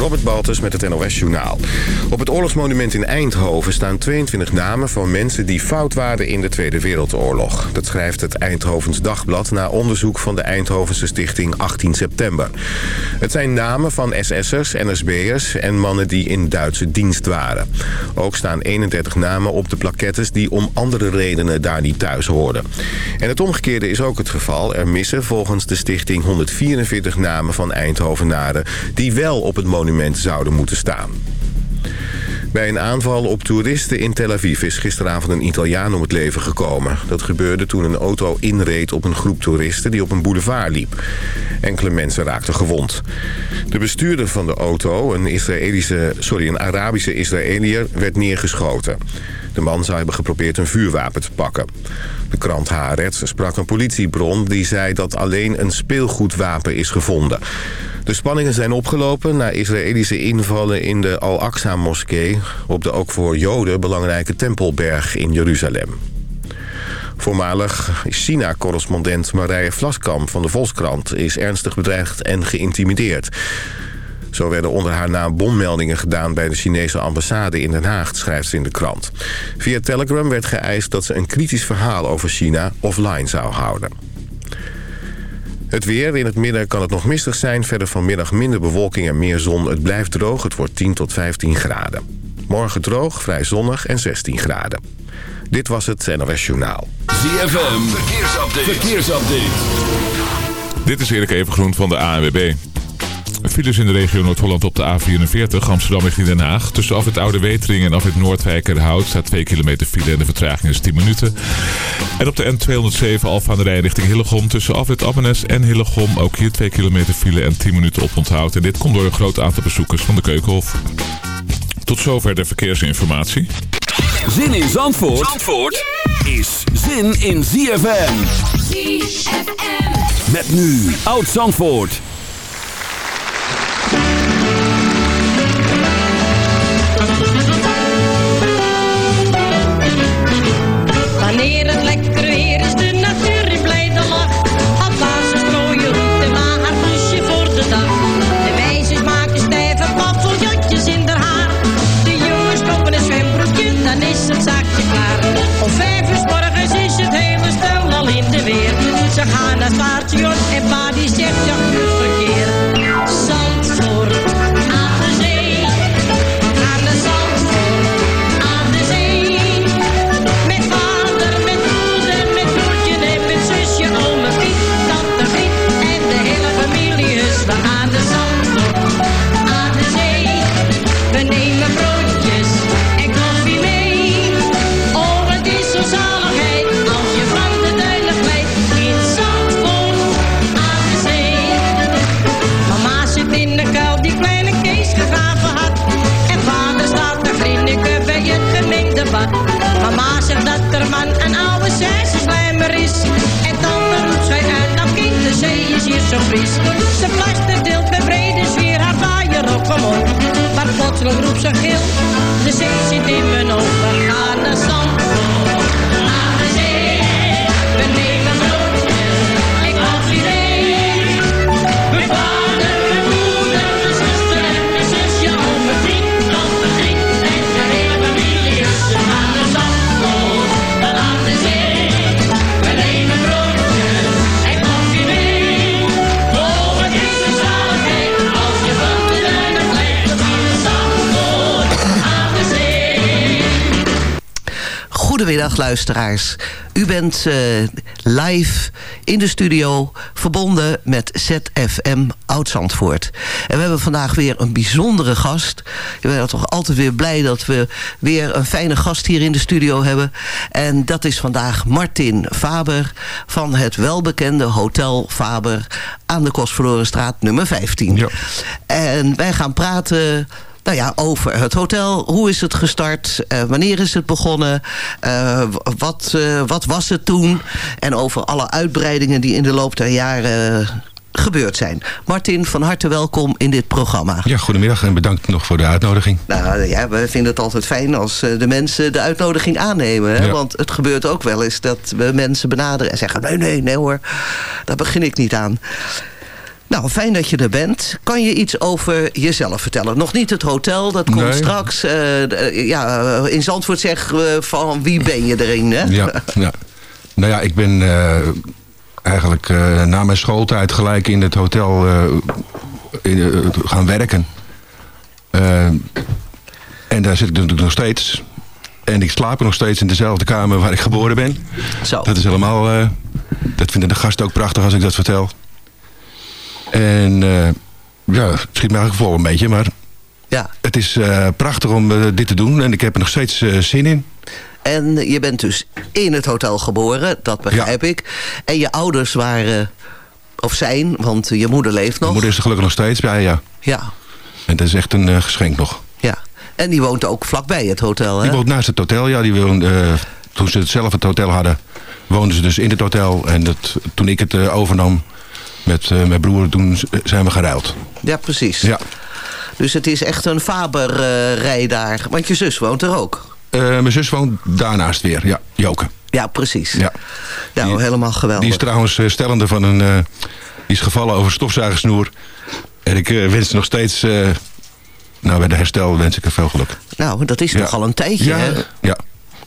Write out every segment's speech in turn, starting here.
Robert Baltus met het NOS Journaal. Op het oorlogsmonument in Eindhoven staan 22 namen van mensen die fout waren in de Tweede Wereldoorlog. Dat schrijft het Eindhovens Dagblad na onderzoek van de Eindhovense stichting 18 september. Het zijn namen van SS'ers, NSB'ers en mannen die in Duitse dienst waren. Ook staan 31 namen op de plaquettes die om andere redenen daar niet thuis hoorden. En het omgekeerde is ook het geval. Er missen volgens de stichting 144 namen van Eindhovenaren die wel op het monument zouden moeten staan. Bij een aanval op toeristen in Tel Aviv is gisteravond een Italiaan om het leven gekomen. Dat gebeurde toen een auto inreed op een groep toeristen die op een boulevard liep. Enkele mensen raakten gewond. De bestuurder van de auto, een, Israëlische, sorry, een Arabische Israëliër, werd neergeschoten. De man zou hebben geprobeerd een vuurwapen te pakken. De krant Haaretz sprak een politiebron die zei dat alleen een speelgoedwapen is gevonden. De spanningen zijn opgelopen na Israëlische invallen in de Al-Aqsa-moskee... op de ook voor Joden belangrijke Tempelberg in Jeruzalem. Voormalig China-correspondent Marije Vlaskamp van de Volkskrant... is ernstig bedreigd en geïntimideerd. Zo werden onder haar naam bommeldingen gedaan bij de Chinese ambassade in Den Haag, schrijft ze in de krant. Via Telegram werd geëist dat ze een kritisch verhaal over China offline zou houden. Het weer. In het midden kan het nog mistig zijn. Verder vanmiddag minder bewolking en meer zon. Het blijft droog. Het wordt 10 tot 15 graden. Morgen droog, vrij zonnig en 16 graden. Dit was het NOS Journaal. ZFM. Verkeersupdate. Verkeersupdate. Dit is Erik Evengroen van de ANWB. Files in de regio Noord-Holland op de A44, Amsterdam richting Den Haag. Tussen af het Oude Wetering en af het Noordwijkerhout staat 2 kilometer file en de vertraging is 10 minuten. En op de N207 Alfa aan de Rijn richting Hillegom tussen af het Abbenes en Hillegom ook hier 2 kilometer file en 10 minuten op onthoud. En dit komt door een groot aantal bezoekers van de Keukenhof. Tot zover de verkeersinformatie. Zin in Zandvoort, Zandvoort is zin in ZFM. ZFM. Met nu Oud Zandvoort. Fris. Ze deelt met brede sfeer haar vaaier op omhoog. Maar plotseling roept ze gil, de zee zit in mijn ogen. Ga naar Zandvoort, Goedemiddag luisteraars. U bent eh, live in de studio verbonden met ZFM Oud-Zandvoort. En we hebben vandaag weer een bijzondere gast. Ik ben toch altijd weer blij dat we weer een fijne gast hier in de studio hebben. En dat is vandaag Martin Faber van het welbekende Hotel Faber aan de Kostverlorenstraat nummer 15. Ja. En wij gaan praten nou ja, over het hotel. Hoe is het gestart? Eh, wanneer is het begonnen? Eh, wat, eh, wat was het toen? En over alle uitbreidingen die in de loop der jaren gebeurd zijn. Martin, van harte welkom in dit programma. Ja, goedemiddag en bedankt nog voor de uitnodiging. Nou ja, we vinden het altijd fijn als de mensen de uitnodiging aannemen. Hè? Ja. Want het gebeurt ook wel eens dat we mensen benaderen en zeggen... nee, nee, nee hoor, daar begin ik niet aan. Nou, fijn dat je er bent. Kan je iets over jezelf vertellen? Nog niet het hotel, dat komt Nee. straks. Eh, ja, eh, in Zandvoort zeggen we van wie ben je erin, hè? Ja, ja. Nou ja, ik ben eh, eigenlijk na mijn schooltijd gelijk in het hotel in, gaan werken. En daar zit ik natuurlijk nog steeds. En ik slaap nog steeds in dezelfde kamer waar ik geboren ben. Zo. Dat is helemaal... dat vinden de gasten ook prachtig als ik dat vertel. En eh, ja, het schiet me eigenlijk vol een beetje, maar Ja. het is eh, prachtig om eh, dit te doen. En ik heb er nog steeds zin in. En je bent dus in het hotel geboren, dat begrijp ik. En je ouders waren, of zijn, want je moeder leeft nog. Mijn moeder is er gelukkig nog steeds bij, ja. Ja, En dat is echt een geschenk nog. ja. En die woont ook vlakbij het hotel, hè? Die woont naast het hotel, ja. Die woonde, toen ze het zelf het hotel hadden, woonden ze dus in het hotel. En dat, toen ik het overnam met eh, mijn broer, toen zijn we geruild. Ja, precies. Ja. Dus het is echt een Faber-rij daar. Want je zus woont er ook. Eh, mijn zus woont daarnaast weer, ja. Joke. Ja, precies. Ja. Nou, Die- helemaal geweldig. Die is trouwens eh, stellende van een... die is gevallen over stofzuigersnoer. En ik wens nog steeds... nou, bij de herstel wens ik er veel geluk. Nou, dat is Ja. toch al een tijdje, Ja, hè? ja.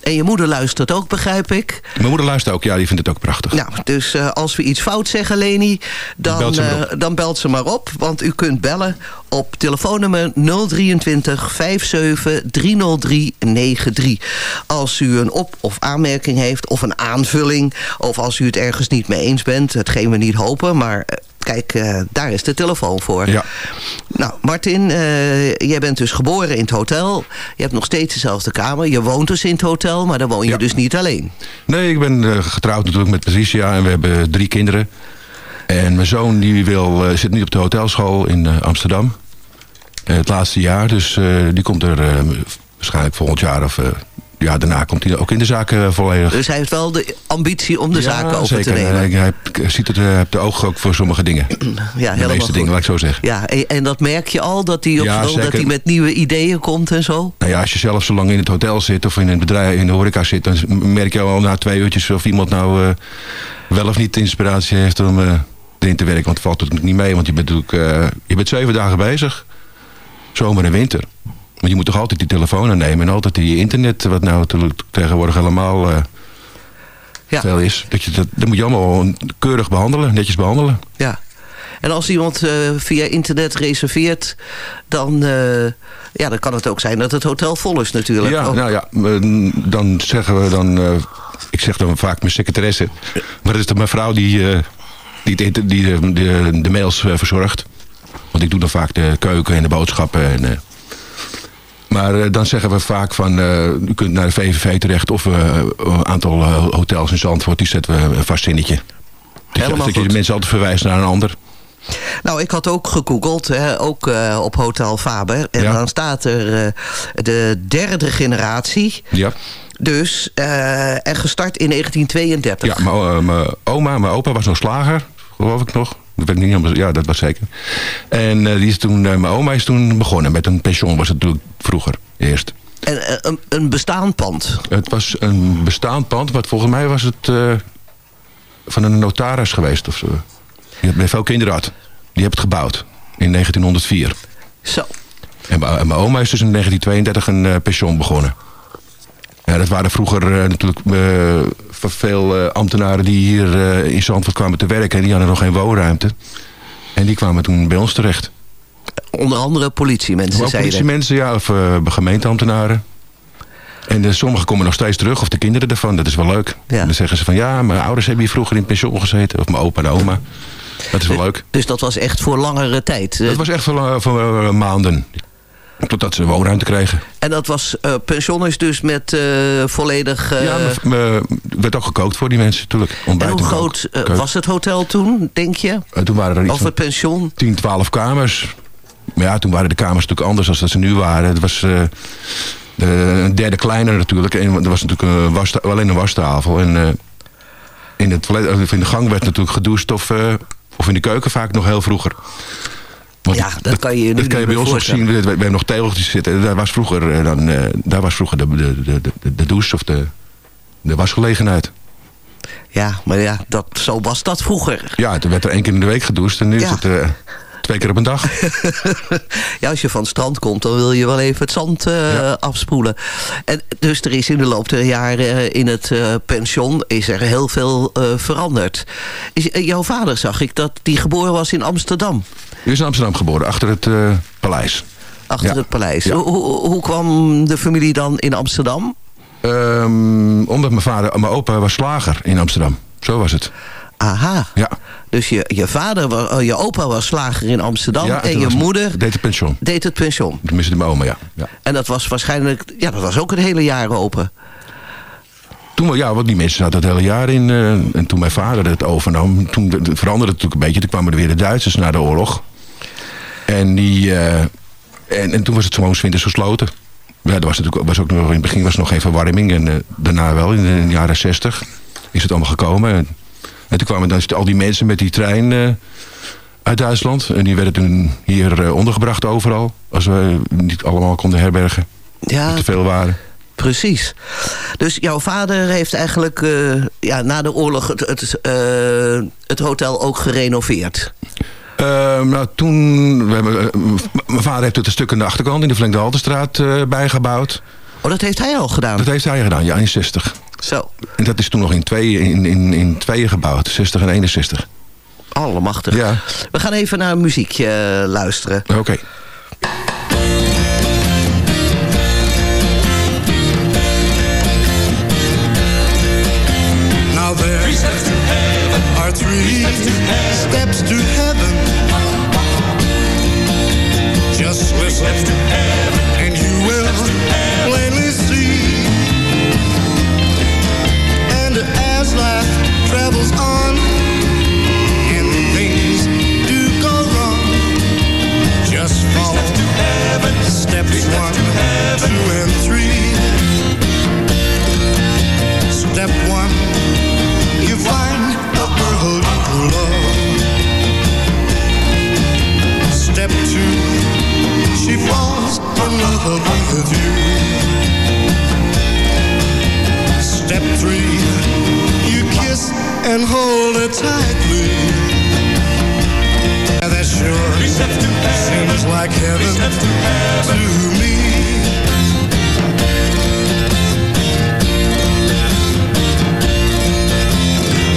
En je moeder luistert ook, begrijp ik. Mijn moeder luistert ook, ja, die vindt het ook prachtig. Nou, dus eh, als we iets fout zeggen, Leni, dan, Belt ze maar eh, dan belt ze maar op. Want u kunt bellen op telefoonnummer 023 57 303 93. Als u een op- of aanmerking heeft of een aanvulling... of als u het ergens niet mee eens bent, hetgeen we niet hopen... maar eh, kijk, eh, daar is de telefoon voor. Ja. Nou, Martin, eh, jij bent dus geboren in het hotel. Je hebt nog steeds dezelfde kamer. Je woont dus in het hotel, maar dan woon je Ja. dus niet alleen. Nee, ik ben eh, getrouwd natuurlijk met Patricia en we hebben drie kinderen. En mijn zoon die wil, zit nu op de hotelschool in Amsterdam. Het laatste jaar, dus die komt er waarschijnlijk volgend jaar of... eh, ja, daarna komt hij ook in de zaken volledig. Dus hij heeft wel de ambitie om de Ja, zaken over zeker. te nemen. Hij, hij ziet het, eh, heeft de oog ook voor sommige dingen. ja, de helemaal meeste goed. dingen, laat ik zo zeggen. Ja, en, en dat merk je al, dat hij, op, Ja, dat hij met nieuwe ideeën komt en zo? Nou ja, als je zelf zo lang in het hotel zit of in een bedrijf, in de horeca zit... dan merk je al na twee uurtjes of iemand nou eh, wel of niet inspiratie heeft om eh, erin te werken. Want het valt natuurlijk niet mee, want je bent natuurlijk eh, je bent zeven dagen bezig. Zomer en winter. Maar je moet toch altijd die telefoon aannemen en altijd die internet... wat nou natuurlijk tegenwoordig helemaal eh, Ja, veel is. Dat, je, dat, dat moet je allemaal keurig behandelen, netjes behandelen. ja. En als iemand eh, via internet reserveert, dan, eh, ja, dan kan het ook zijn dat het hotel vol is natuurlijk. Ja, Oh, nou ja, eh, dan zeggen we dan... ik zeg dan vaak mijn secretaresse. Maar dat is de mevrouw die, eh, die, het inter- die de, de, de mails verzorgt. Want ik doe dan vaak de keuken en de boodschappen. En, maar eh, dan zeggen we vaak van... eh, u kunt naar de VVV terecht... of eh, een aantal hotels in Zandvoort... die zetten we een vast zinnetje. Dat je, Helemaal dat je de mensen altijd verwijst naar een ander. Nou, ik had ook gegoogeld, hè, ook op Hotel Faber. En Ja. dan staat er de derde generatie. Ja, Dus, en gestart in 1932. ja mijn oma, mijn opa was nog slager, geloof ik nog. Dat weet ik niet helemaal, ja, dat was zeker. En eh, die is toen, eh, mijn oma is toen begonnen met een pension, was het natuurlijk vroeger eerst. En eh, een, een bestaand pand. Het was een bestaand pand, maar volgens mij was het van een notaris geweest of zo. Die heeft veel kinderen had. Die heeft het gebouwd in 1904. Zo. En mijn oma is dus in 1932 een pension begonnen. Ja, dat waren vroeger natuurlijk veel eh, ambtenaren die hier eh, in Zandvoort kwamen te werken. En die hadden nog geen woonruimte. En die kwamen toen bij ons terecht. Onder andere politiemensen zeiden. politiemensen, ja, of eh, gemeenteambtenaren. En sommigen komen nog steeds terug, of de kinderen ervan. Dat is wel leuk. Ja. En dan zeggen ze van, ja, mijn ouders hebben hier vroeger in pension gezeten. Of mijn opa en oma. Dat is wel leuk. Dus dat was echt voor langere tijd. Dat was echt voor, voor maanden. Totdat ze woonruimte kregen. En dat was eh pension is dus met eh, volledig... eh, ja, werd ook gekookt voor die mensen, natuurlijk. en hoe groot was het hotel toen, denk je? Toen waren er iets Of van het pension? 10, 12 kamers. Maar ja, toen waren de kamers natuurlijk anders dan dat ze nu waren. Het was een derde kleiner natuurlijk. En er was natuurlijk een wasta- alleen een wastafel. En in, het, in de gang werd natuurlijk gedoucht of, of in de keuken vaak nog heel vroeger. Want Ja, dat kan je Dat kan je bij ons nog zien. We, we hebben nog tegeltjes zitten. Daar was vroeger, eh, dan, eh, daar was vroeger de, de, de, de, de douche of de, de wasgelegenheid. Ja, maar ja, dat, zo was dat vroeger. Ja, toen werd er één keer in de week gedoucht en nu Ja. is het eh, twee keer op een dag. ja, als je van het strand komt, dan wil je wel even het zand eh, Ja. afspoelen. En dus er is in de loop der jaren eh, in het eh, pension is er heel veel veranderd. Is, jouw vader zag ik dat die geboren was in Amsterdam. Die is in Amsterdam geboren, achter het paleis. Achter Ja. het paleis. Ja. Hoe, hoe, kwam de familie dan in Amsterdam? Ehm, omdat mijn vader, mijn opa was slager in Amsterdam. Zo was het. Aha. Ja. Dus je, je vader, oh, je opa was slager in Amsterdam ja en je moeder Deed het pensioen. deed het pension. Tenminste, mijn oma, ja. ja. En dat was waarschijnlijk, ja, dat was ook het hele jaar open. Toen, we- ja, want die mensen zaten het hele jaar in. eh, en toen mijn vader het overnam, toen de- de- veranderde het natuurlijk een beetje. Toen kwamen er weer de Duitsers na de oorlog. En, die, eh, en, en toen was het gewoon winters gesloten. Ja, er was natuurlijk was ook nog, in het begin was er nog geen verwarming. En eh, daarna wel, in de, in de jaren 60 is het allemaal gekomen. En, en toen kwamen dan al die mensen met die trein eh, uit Duitsland. En die werden toen hier eh, ondergebracht overal. Als we niet allemaal konden herbergen. Ja, Te veel waren. Precies. Dus jouw vader heeft eigenlijk eh, ja, na de oorlog het, het, het hotel ook gerenoveerd. Eh, nou, toen... We hebben, m- mijn vader heeft het een stuk aan de achterkant... in de Flenk de Haltestraat eh, bijgebouwd. Oh, dat heeft hij al gedaan. Dat heeft hij gedaan, ja, in 60. Zo, En dat is toen nog in tweeën, in, in, in tweeën gebouwd. 60 en 61. allemachtig. Ja, We gaan even naar een muziekje eh, luisteren. oké. Now there are three And that sure seems like heaven to me.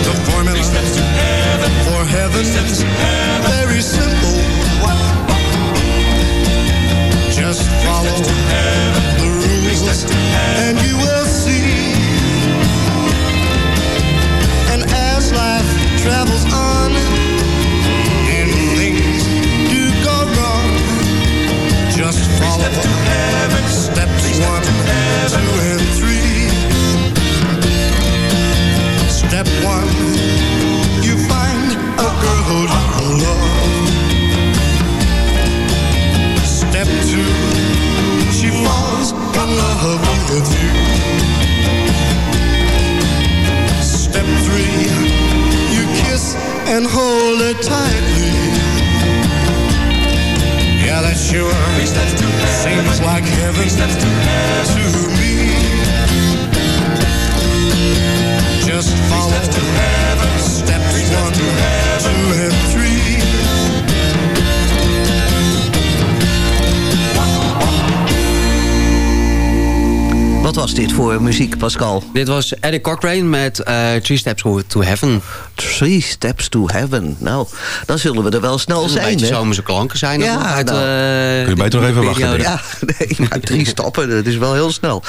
The formula for very simple. Voor muziek, Pascal? Dit was Eddie Cochrane met eh, Three Steps to Heaven. Three Steps to Heaven. Nou, dan zullen we er wel snel Een zijn, beetje hè? zomerse klanken zijn. Ja, er uit, nou. eh, Kun je beter nog die even wachten. Ja, nee, maar drie stappen, dat is wel heel snel.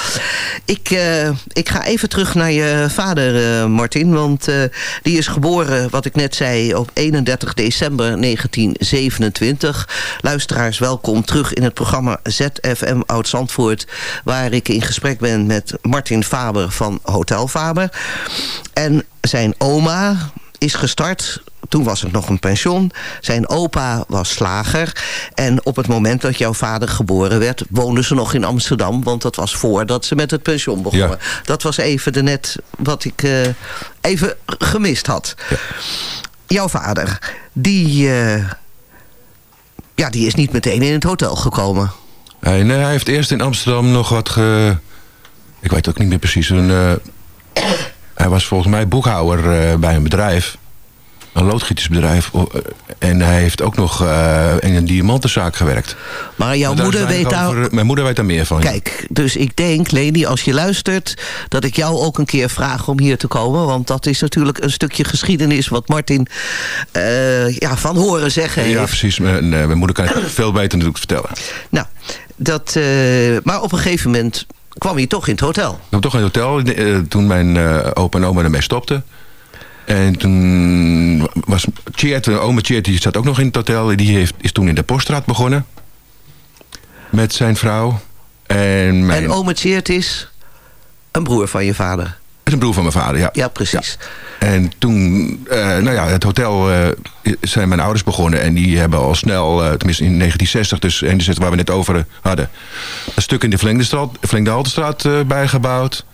Ik, eh, ik ga even terug naar je vader, eh, Martin. Want eh, die is geboren, wat ik net zei, op 31 december 1927. Luisteraars, welkom terug in het programma ZFM Oud-Zandvoort... waar ik in gesprek ben met Martin Faber van Hotel Faber. En zijn oma is gestart toen was het nog een pension. Zijn opa was slager. En op het moment dat jouw vader geboren werd... woonden ze nog in Amsterdam. Want dat was voordat ze met het pension begonnen. Ja. Dat was even de net wat ik eh, even gemist had. Jouw vader, die, eh, ja, die is niet meteen in het hotel gekomen. Hij, nee, hij heeft eerst in Amsterdam nog wat ge... Ik weet ook niet meer precies. Een, eh, Hij was volgens mij boekhouder eh, bij een bedrijf. Een loodgietersbedrijf. O- eh, En hij heeft ook nog in een diamantenzaak gewerkt. Maar jouw moeder weet daar... over- mijn moeder weet daar meer van. Kijk, dus ik denk, Leni, als je luistert... dat ik jou ook een keer vraag om hier te komen. Want dat is natuurlijk een stukje geschiedenis... wat Martin ja, van horen zeggen heeft. Ja, precies. Mijn, mijn moeder kan het veel beter natuurlijk vertellen. Nou, dat, maar op een gegeven moment kwam je toch in het hotel. Ik kwam toch in het hotel eh, toen mijn eh, opa en oma ermee stopten. En toen was Tjeerd, eh, oma Tjeerd, die zat ook nog in het hotel. Die heeft, is toen in de Poststraat begonnen. Met zijn vrouw. En mijn... En oma Tjeerd is een broer van je vader. Is een broer van mijn vader, ja. Ja, precies. En toen, eh, nou ja, het hotel eh, zijn mijn ouders begonnen. En die hebben al snel, eh, tenminste in 1960, dus 61 waar we net over hadden... een stuk in de eh, bijgebouwd.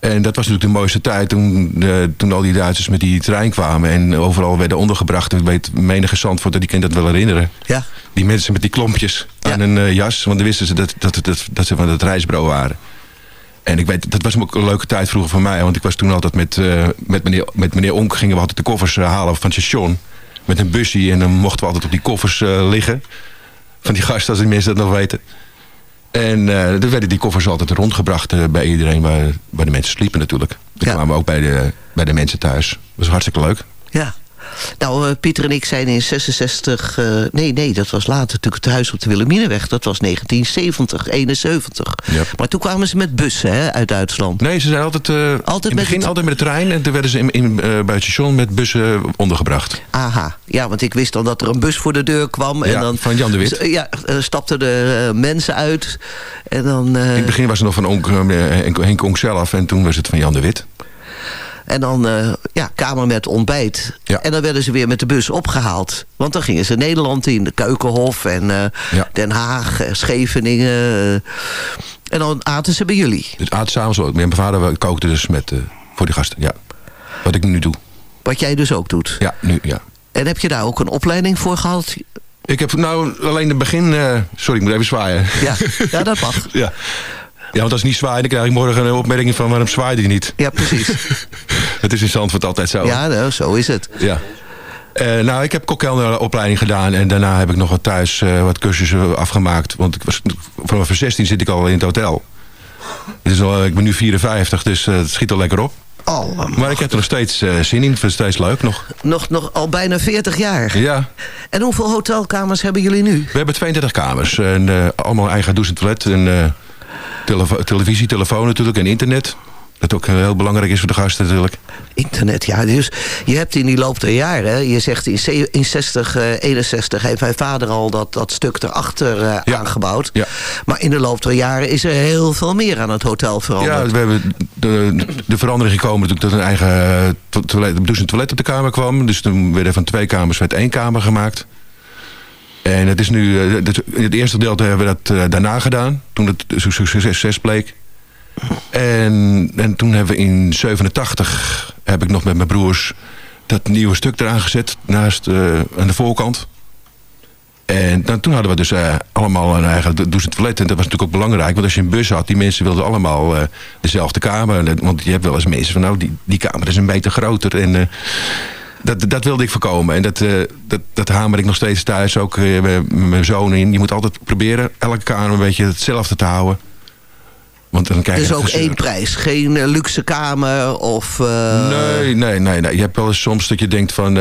En dat was natuurlijk de mooiste tijd toen, toen al die Duitsers met die trein kwamen... en overal werden ondergebracht. Ik weet, menige Zandvoort, die kent dat wel herinneren. Ja. Die mensen met die klompjes aan hun eh, jas. Want dan wisten ze dat, dat, dat, dat ze van het reisbureau waren. En ik weet, dat was ook een leuke tijd vroeger voor mij. Want ik was toen altijd met, eh, met, meneer, met meneer Onk... gingen we altijd de koffers eh, halen van het station. Met een busje. En dan mochten we altijd op die koffers eh, liggen. Van die gasten, als die mensen dat nog weten. En dan werden die koffers altijd rondgebracht bij iedereen... Waar, waar de mensen sliepen natuurlijk. Dan Ja. kwamen we ook bij de, bij de mensen thuis. Dat was hartstikke leuk. Ja. Nou, eh, Pieter en ik zijn in 66... eh, nee, nee, dat was later natuurlijk het huis op de Wilhelminenweg. Dat was 1970, 71. Ja. Maar toen kwamen ze met bussen hè, uit Duitsland. Nee, ze zijn altijd, eh, Altijd in het met begin het- altijd met de trein. En toen werden ze in, in, bij het station met bussen ondergebracht. Aha, ja, want ik wist dan dat er een bus voor de deur kwam. En dan, van Jan de Wit. Ja, stapten er mensen uit. En dan, In het begin was het nog van Onk, Henk Onk zelf. En toen was het van Jan de Wit. En dan eh, ja, kamer met ontbijt. Ja. En dan werden ze weer met de bus opgehaald. Want dan gingen ze Nederland in, de Keukenhof en eh, Ja. Den Haag, eh, Scheveningen. en dan aten ze bij jullie. Dus aard s'avonds ook. Mijn vader kookte dus met, voor die gasten. Ja. Wat ik nu doe. Wat jij dus ook doet. Ja, nu, ja. En heb je daar ook een opleiding voor gehad? Ik heb nou alleen het begin... sorry, ik moet even zwaaien. Ja, ja dat mag. ja. Ja, want als ik niet zwaai, dan krijg ik morgen een opmerking van... waarom zwaaide je niet? Ja, precies. Het is in Zandvoort altijd zo. Ja, nou, zo is het. Ja. Eh, nou, ik heb kokkelneropleiding gedaan en daarna heb ik nog wat thuis eh, wat cursussen afgemaakt. Want ik was, vanaf mijn 16 zit ik al in het hotel. Dus al, ik ben nu 54, dus eh, het schiet al lekker op. Oh, Maar ik heb er nog steeds eh, zin in, ik vind het steeds leuk nog. nog, nog al bijna 40 jaar. Ja, En hoeveel hotelkamers hebben jullie nu? we hebben 32 kamers. En eh, allemaal eigen douche en toilet. En eh, televisie, telefoon natuurlijk en internet. Dat ook eh, heel belangrijk is voor de gasten natuurlijk. Internet, ja. Dus je hebt in die loop der jaren... je zegt in, ze- in 60, eh, 61 heeft mijn vader al dat, dat stuk erachter eh, Ja. aangebouwd. Ja. Maar in de loop der jaren is er heel veel meer aan het hotel Ja, veranderd. we hebben de, de verandering gekomen natuurlijk dat een eigen eh, to- toilet, en toilet op de kamer kwam. Dus toen werden van twee kamers werd één kamer gemaakt. En het is nu, eh, het, het eerste gedeelte hebben we dat eh, daarna gedaan. Toen het succes bleek. En, en toen hebben we in 87 heb ik nog met mijn broers dat nieuwe stuk eraan gezet. Naast eh, aan de voorkant. En dan, toen hadden we dus eh, allemaal een eigen douche en toilet. En dat was natuurlijk ook belangrijk. Want als je een bus had, die mensen wilden allemaal dezelfde kamer. Want je hebt wel eens mensen van, nou, die, die kamer is een meter groter. En dat, dat wilde ik voorkomen. En dat, eh, dat, dat hamer ik nog steeds thuis ook eh, met mijn zoon in. Je moet altijd proberen elke kamer een beetje hetzelfde te houden. Want dan krijg je dus ook gezeur. één prijs. Geen eh, luxe kamer of... Nee, nee, nee, nee. Je hebt wel eens soms dat je denkt van...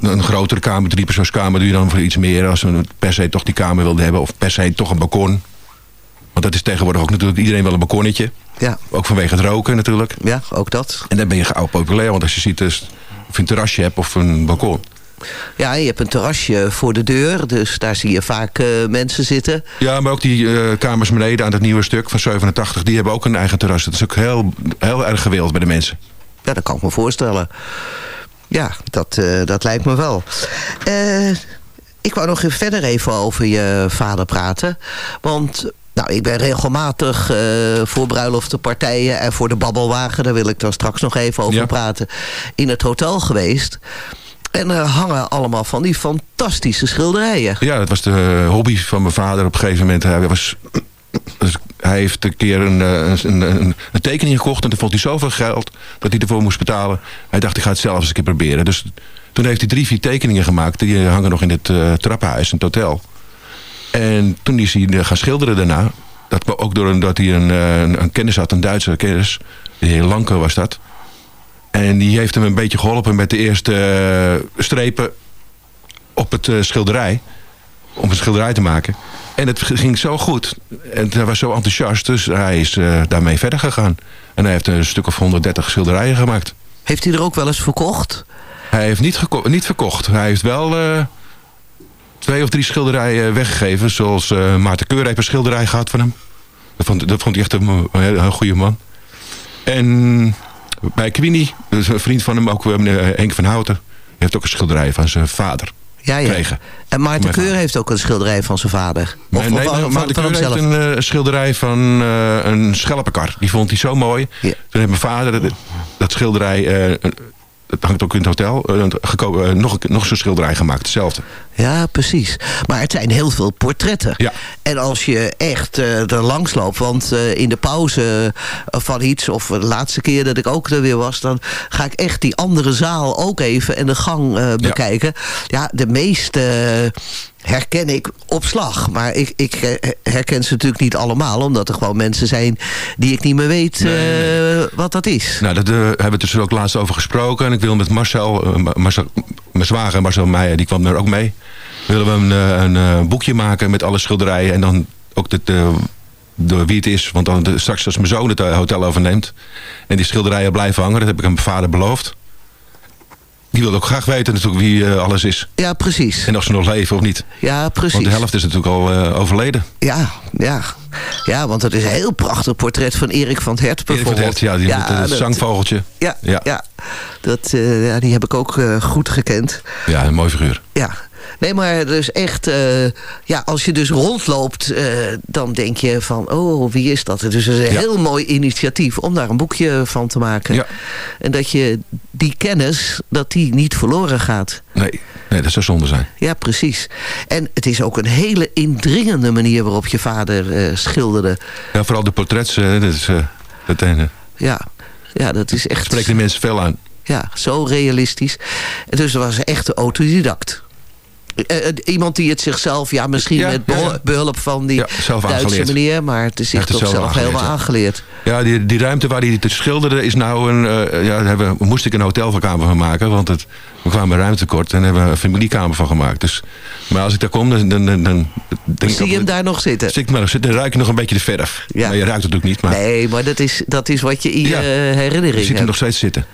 een grotere kamer, driepersoonskamer... doe je dan voor iets meer als we per se toch die kamer wilde hebben. Of per se toch een balkon. Want dat is tegenwoordig ook natuurlijk iedereen wel een balkonnetje. Ja, Ook vanwege het roken natuurlijk. ja, ook dat. En dan ben je gauw populair. Want als je ziet dus, of je een terrasje hebt of een balkon. Ja, je hebt een terrasje voor de deur. Dus daar zie je vaak eh, mensen zitten. Ja, maar ook die eh, kamers beneden aan het nieuwe stuk van 87... die hebben ook een eigen terras. Dat is ook heel, heel erg gewild bij de mensen. Ja, dat kan ik me voorstellen. Ja, dat, eh, dat lijkt me wel. Ik wou nog even verder even over je vader praten. Want nou, ik ben regelmatig eh, voor bruiloftenpartijen en voor de babbelwagen... daar wil ik dan straks nog even over Ja. praten... in het hotel geweest. En er hangen allemaal van die fantastische schilderijen. Ja, dat was de hobby van mijn vader op een gegeven moment. Hij was, was Hij heeft een keer een, eh, een, een, een tekening gekocht... en toen vond hij zoveel geld dat hij ervoor moest betalen. Hij dacht, ik ga het zelf eens een keer proberen. Dus toen heeft hij drie, vier tekeningen gemaakt. Die hangen nog in het eh, trappenhuis, in het hotel. En toen is hij eh, gaan schilderen daarna. Dat ook doordat hij een, eh, een, een kennis had, een Duitse kennis. De heer Lanke was dat. En die heeft hem een beetje geholpen met de eerste eh, strepen op het schilderij. Om een schilderij te maken. En het ging zo goed. En hij was zo enthousiast. Dus hij is daarmee verder gegaan. En hij heeft een stuk of 130 schilderijen gemaakt. Heeft hij er ook wel eens verkocht? Hij heeft niet, niet verkocht. Hij heeft wel twee of drie schilderijen weggegeven. Zoals eh, Maarten Keur heeft een schilderij gehad van hem. Dat vond, dat vond hij echt een, een heel, heel goede man. En bij Queenie, dus een vriend van hem, ook eh, meneer Henk van Houten... heeft ook een schilderij van zijn vader Ja, ja. gekregen. En Maarten Keur vader. heeft ook een schilderij van zijn vader. Of, Nee, nee, of- van, Maarten van Keur heeft een eh, schilderij van eh, een schelpenkar. Die vond hij zo mooi. Ja. Toen heeft mijn vader dat, dat schilderij... eh, het hangt ook in het hotel. eh, eh, nog, nog zo'n schilderij gemaakt. Hetzelfde. Ja, precies. Maar het zijn heel veel portretten. Ja. En als je echt eh, er langs loopt, want in de pauze van iets... of de laatste keer dat ik ook er weer was... dan ga ik echt die andere zaal ook even en de gang bekijken. Ja, de meeste herken ik op slag. Maar ik, ik eh, herken ze natuurlijk niet allemaal... omdat er gewoon mensen zijn die ik niet meer weet eh, wat dat is. Nou, daar hebben we het dus ook laatst over gesproken. En ik wil met Marcel, eh, Ma- Marcel mijn zwager Marcel Meijer, die kwam er ook mee. Willen we een, eh, een, eh, boekje maken met alle schilderijen. En dan ook de, de, de, wie het is. Want dan de- straks als mijn zoon het eh, hotel overneemt. En die schilderijen blijven hangen. Dat heb ik aan mijn vader beloofd. Die wil ook graag weten natuurlijk wie eh, alles is. Ja, precies. En of ze nog leven of niet. Ja, precies. Want de helft is natuurlijk al eh, overleden. Ja, ja. ja, want het is een heel prachtig portret van Erik van het Hert Erik van het Hert, ja, die met het dat- zangvogeltje. Ja, Ja. ja. Dat, eh, ja, die heb ik ook goed gekend. Ja, een mooi figuur. Ja. Nee, maar dus echt, eh, ja, als je dus rondloopt, eh, dan denk je van, oh, wie is dat? Dus het is een Ja. heel mooi initiatief om daar een boekje van te maken. Ja. En dat je die kennis, dat die niet verloren gaat. Nee, nee, dat zou zonde zijn. Ja, precies. En het is ook een hele indringende manier waarop je vader eh, schilderde. Ja, vooral de portrets. dat, is, dat eh, Ja, ja dat is echt... spreekt de mensen veel aan. Ja, zo realistisch. Dus was echt een autodidact. Eh, eh, iemand die het zichzelf, ja, misschien Ja, met ja, behul- ja. behulp van die Duitse meneer, maar het is zich toch zelf aangeleerd, helemaal aangeleerd. Ja, die, die ruimte waar hij te schilderde is nou een... eh, ja, daar hebben, moest ik een hotelkamer van maken. Want het, we kwamen ruimtekort en hebben we een familiekamer van gemaakt. Dus, maar als ik daar kom, dan... dan, dan, dan denk Zie je hem daar nog zitten? Zit ik maar, dan ruik je nog een beetje de verf. Ja. Maar je ruikt het ook niet, maar Nee, maar dat is, dat is wat je in je eh, je herinnering ziet hem nog steeds zitten.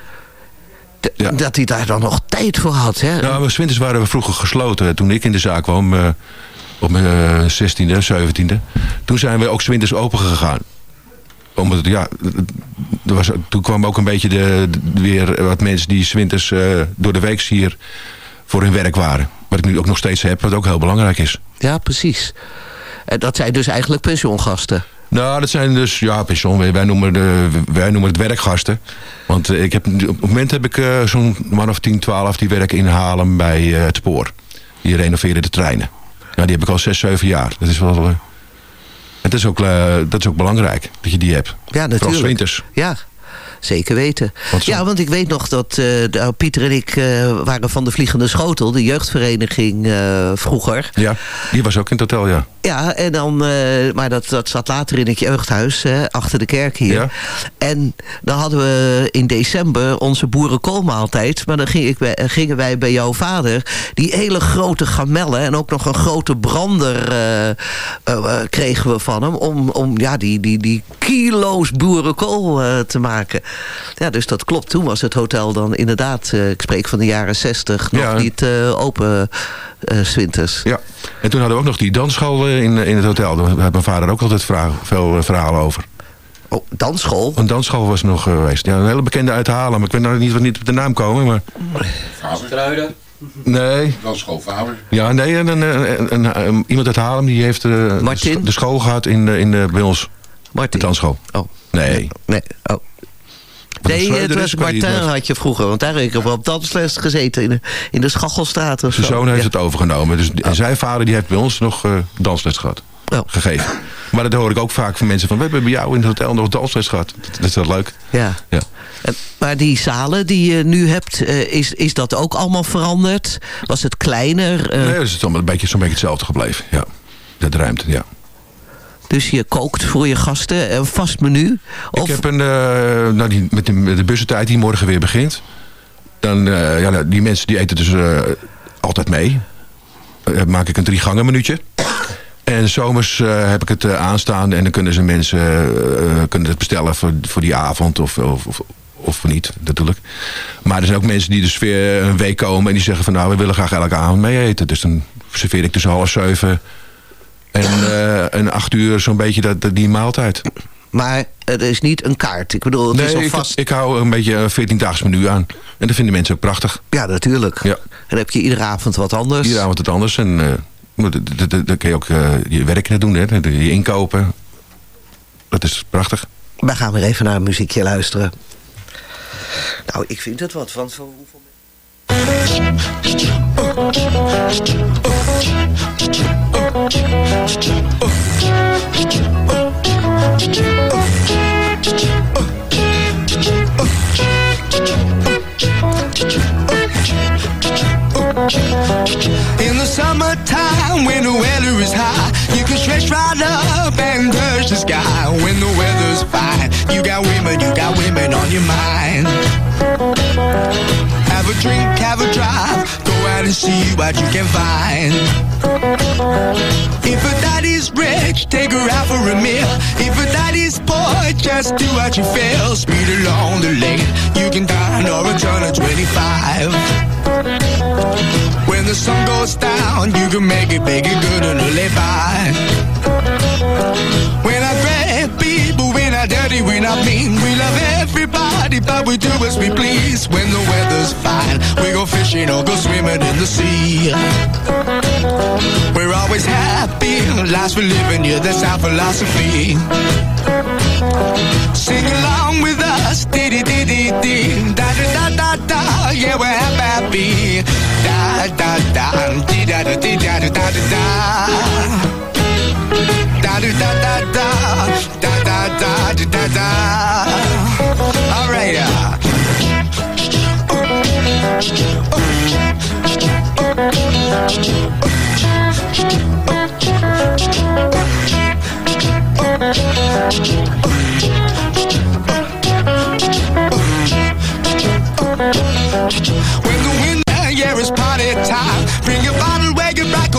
Ja. Dat hij daar dan nog tijd voor had. Hè? Nou, maar 's winters waren we vroeger gesloten. Toen ik in de zaak kwam, eh, op mijn eh, 16e, 17e. Toen zijn we ook 's winters open gegaan. Omdat, ja, er was, toen kwam ook een beetje de, de- weer wat mensen die 's winters eh, door de week hier voor hun werk waren. Wat ik nu ook nog steeds heb, wat ook heel belangrijk is. Ja, precies. En dat zijn dus eigenlijk pensioengasten. Nou, dat zijn dus, ja, pensioen. Wij, wij noemen, de, wij noemen het werkgasten. Want eh, ik heb, op het moment heb ik eh, zo'n man of 10, 12 die werken in Haarlem bij eh, het spoor. Die renoveren de treinen. Nou, die heb ik al 6, 7 jaar. Dat is wel... het is ook, dat is ook belangrijk, dat je die hebt. Ja, Vooral natuurlijk. winters. Ja, zeker weten. Zo- Ja, want ik weet nog dat nou, Pieter en ik waren van de Vliegende Schotel, de jeugdvereniging vroeger. Ja, die was ook in het hotel, ja. Ja, en dan, eh, maar dat, dat zat later in het jeugdhuis, hè, achter de kerk hier. Ja. En dan hadden we in december onze boerenkoolmaaltijd. Maar dan ging ik bij, gingen wij bij jouw vader die hele grote gamellen... en ook nog een grote brander eh, eh, kregen we van hem... om, om ja, die, die, die kilo's boerenkool te maken. Ja, dus dat klopt. Toen was het hotel dan inderdaad... ik spreek van de jaren zestig, nog Ja. niet open 's winters. ja. En toen hadden we ook nog die dansschool in, in het hotel. Daar had mijn vader ook altijd vragen, veel eh, verhalen over. Oh, dansschool? Een dansschool was nog eh, geweest. Ja, een hele bekende uit Haarlem. maar Ik weet nou niet, niet op de naam komen, maar... Kruiden. Nee. Dan schoolvader. Ja, nee, een, een, een- een- iemand uit Haarlem die heeft eh, de school gehad in, eh, in, eh, bij ons. De Martin. dansschool. Oh. Nee. Nee, oh. Nee, het was is, Martin het had je vroeger. Want daar heb ik op dansles gezeten. In de, in de Schachelstraat of Zijn zo. zoon heeft Ja. het overgenomen. Dus, en zijn vader die heeft bij ons nog eh, dansles gehad. Oh. gegeven. Maar dat hoor ik ook vaak van mensen van... we hebben bij jou in het hotel nog dansles gehad. Dat, dat is wel leuk. Ja. Ja. Maar die zalen die je nu hebt, eh, is, is dat ook allemaal veranderd? Was het kleiner? Eh, Nee, is allemaal een beetje, zo'n beetje hetzelfde gebleven. Ja. De ruimte, ja. Dus je kookt voor je gasten een vast menu? Of, Ik heb een, eh, nou die, met, de, met de bussentijd die morgen weer begint. Dan, eh, ja, nou, die mensen die eten dus eh, altijd mee. Eh, maak ik een drie gangen minuutje. En zomers heb ik het aanstaan en dan kunnen ze mensen kunnen het bestellen voor, voor die avond of, of, of, of niet, natuurlijk. Maar er zijn ook mensen die dus weer een week komen en die zeggen van nou, we willen graag elke avond mee eten. Dus dan serveer ik tussen half zeven en, eh en acht uur zo'n beetje dat, dat- die maaltijd. maar het is niet een kaart. Ik bedoel, het Nee, is al ik, vast. ik hou een beetje een 14-daags menu aan. En dat vinden mensen ook prachtig. Ja, natuurlijk. Ja. En dan heb je iedere avond wat anders. Iedere avond het anders. En eh, d- dan kun je ook eh, je werk net doen. Hè? Je inkopen. Dat is prachtig. We gaan weer even naar een muziekje luisteren. Nou, ik vind het wat. Want voor hoeveel... In the summertime when the weather is high, you can stretch right up and touch the sky. When the weather's fine, you got women, you got women on your mind. Have a drink, have see what you can find. If a daddy's rich, take her out for a meal. If a daddy's poor, just do what you feel. Speed along the lane, you can dine or a turn of 25. When the sun goes down, you can make it big and good and live by. Dirty, we're not mean. We love everybody, but we do as we please. When the weather's fine, we go fishing or go swimming in the sea. We're always happy, life's for living, yeah, that's our philosophy. Sing along with us, dee, da da da da da, yeah, we're happy. Da da da, dee da da dee da da da da da. Da da da da da, da da da da. All right. When the winter, yeah, it's party time. Bring your bottle,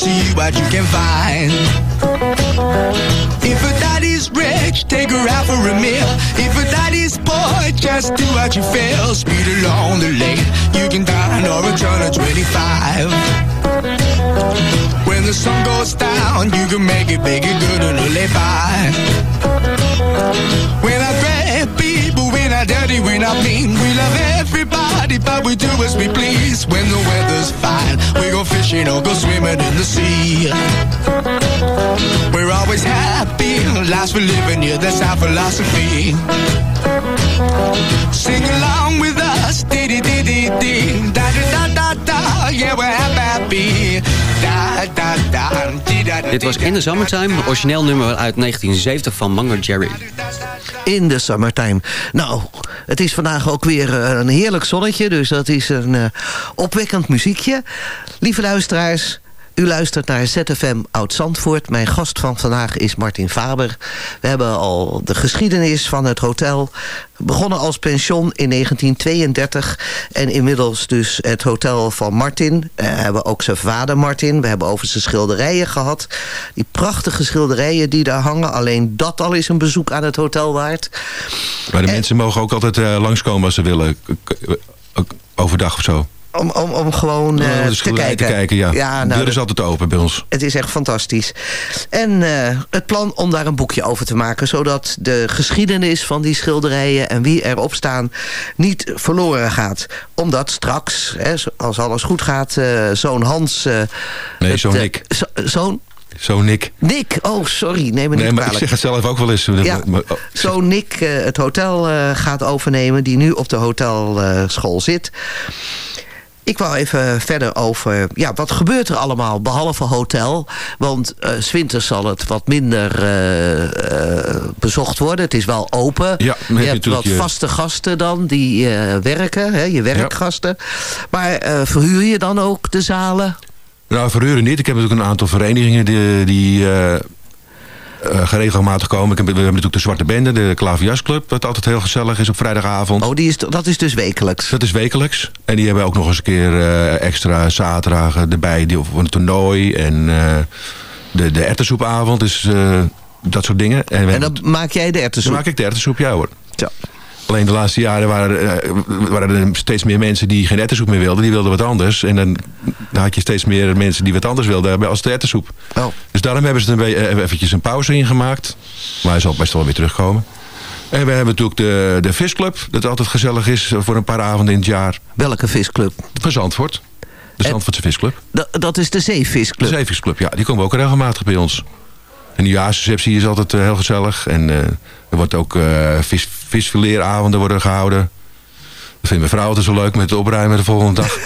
See what you can find. If a daddy's rich, take her out for a meal. If a daddy's poor, just do what you feel. Speed along the lane, you can dine or a turn of 25. When the sun goes down, you can make it big and good and live by. We're dirty, we're not mean. We love everybody, but we do as we please. When the weather's fine, we go fishing or go swimming in the sea. We're always happy, life's for living, yeah, that's our philosophy. Sing along with us, dee dee dee dee dee, yeah, we're happy. Da da da, dee da da. Dit was In the Summertime, origineel nummer uit 1970 van Manger Jerry. In the summertime. Nou, het is vandaag ook weer eh, een heerlijk zonnetje. Dus dat is een eh, opwekkend muziekje. Lieve luisteraars, U luistert naar ZFM Oud-Zandvoort. Mijn gast van vandaag is Martin Faber. We hebben al de geschiedenis van het hotel. Begonnen als pension in 1932. En inmiddels dus het hotel van Martin. We hebben ook zijn vader Martin. We hebben over zijn schilderijen gehad. Die prachtige schilderijen die daar hangen. Alleen dat al is een bezoek aan het hotel waard. Maar de En- mensen mogen ook altijd eh, langskomen als ze willen. Ook Overdag of zo. Om, om, om gewoon eh, Om te kijken. te kijken, ja. ja de nou, deur is altijd open bij ons. Het is echt fantastisch. En eh, het plan om daar een boekje over te maken... zodat de geschiedenis van die schilderijen en wie erop staan... niet verloren gaat. Omdat straks, hè, als alles goed gaat, eh, zo'n Hans... Nee, zo'n Nick. zo- Zo'n Zo Nick. Nick, oh sorry, neem me niet Nee, maar ik zeg het zelf ook wel eens. Ja, oh, Zo'n Nick het hotel gaat overnemen... die nu op de hotelschool zit... Ik wou even verder over, ja, wat gebeurt er allemaal behalve hotel? Want eh 's winters zal het wat minder eh, eh, bezocht worden. Het is wel open. Ja, je je hebt wat je- vaste gasten dan die eh, werken, hè, je werkgasten. Maar eh, verhuur je dan ook de zalen? Nou, verhuren niet. Ik heb natuurlijk een aantal verenigingen die, die eh, geregelmatig komen. Ik heb, we hebben natuurlijk de Zwarte Bende, de Klaviasclub... wat altijd heel gezellig is op vrijdagavond. Oh, die is, dat is dus wekelijks. Dat is wekelijks. En die hebben ook nog eens een keer eh, extra zaterdagen erbij die, voor een toernooi. En eh, de, de ertessoepavond, dus dat soort dingen. En, En hebben- dan maak jij de dan erwtensoep? maak ik de ertessoep, ja hoor. Ja. Alleen de laatste jaren waren, eh, waren er steeds meer mensen die geen ertessoep meer wilden. Die wilden wat anders. En dan, dan had je steeds meer mensen die wat anders wilden hebben als de ertessoep. Oh. Dus daarom hebben ze er eh, eventjes een pauze in gemaakt. Maar hij zal best wel weer terugkomen. En we hebben natuurlijk de, de visclub. Dat altijd gezellig is voor een paar avonden in het jaar. Welke visclub? Van Zandvoort. De Zandvoortse visclub. Da- dat is de De zeevisclub. zeevisclub, ja. Die komen ook regelmatig bij ons. En de jaarsreceptie is altijd eh, heel gezellig. En er wordt ook eh vis, visfileeravonden worden gehouden. Dat vindt mijn vrouw altijd zo leuk met het opruimen de volgende dag.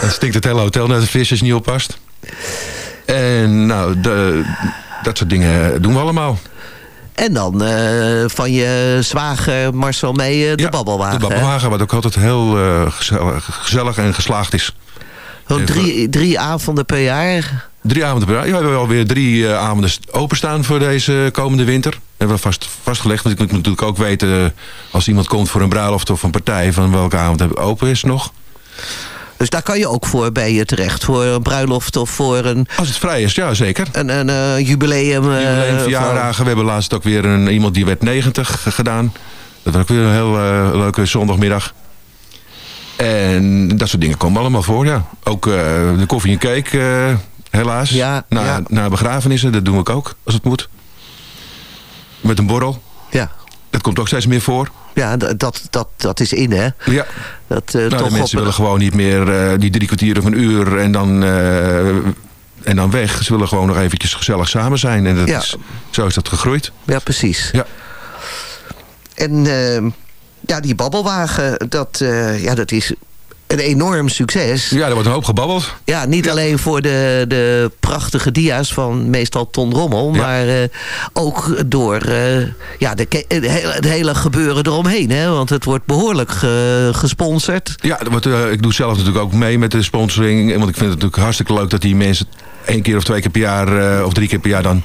Dan stinkt het hele hotel naar de vis als je niet oppast. En nou, de, dat soort dingen doen we allemaal. En dan eh, van je zwager Marcel mee eh, de Ja, babbelwagen. De babbelwagen, wat ook altijd heel gezellig, gezellig en geslaagd is. Drie, drie avonden per jaar. Drie avonden per jaar. Ja, we hebben alweer drie eh, avonden openstaan voor deze komende winter. Hebben we vast, vastgelegd. Want ik moet natuurlijk ook weten, eh, als iemand komt voor een bruiloft of een partij... van welke avond het open is nog. Dus daar kan je ook voor bij je terecht. Voor een bruiloft of voor een, Als het vrij is, ja zeker. een, een eh, jubileum. eh, Jubileum, verjaardagen. We hebben laatst ook weer een, iemand die werd 90 gedaan. Dat was ook weer een heel leuke zondagmiddag. En dat soort dingen komen allemaal voor, ja. Ook de koffie en cake, helaas. Ja, na, ja. na begrafenissen, dat doen we ook, als het moet. Met een borrel. Ja, Dat komt ook steeds meer voor. ja dat, dat, dat is in, hè? Ja, Dat, eh, nou, toch de mensen op, willen gewoon niet meer eh, die drie kwartier of een uur en dan, eh, en dan weg. Ze willen gewoon nog eventjes gezellig samen zijn. En dat Ja. is, zo is dat gegroeid. Ja, precies. Ja. En ja, die babbelwagen, dat, ja, dat is een enorm succes. Ja, er wordt een hoop gebabbeld. Ja, niet alleen voor de, de prachtige dia's van meestal Ton Rommel... Ja. maar eh, ook door eh, ja, de, het, hele, het hele gebeuren eromheen. Hè? Want het wordt behoorlijk ge- gesponsord. Ja, wordt, eh, ik doe zelf natuurlijk ook mee met de sponsoring. Want ik vind het natuurlijk hartstikke leuk dat die mensen één keer of twee keer per jaar... of drie keer per jaar dan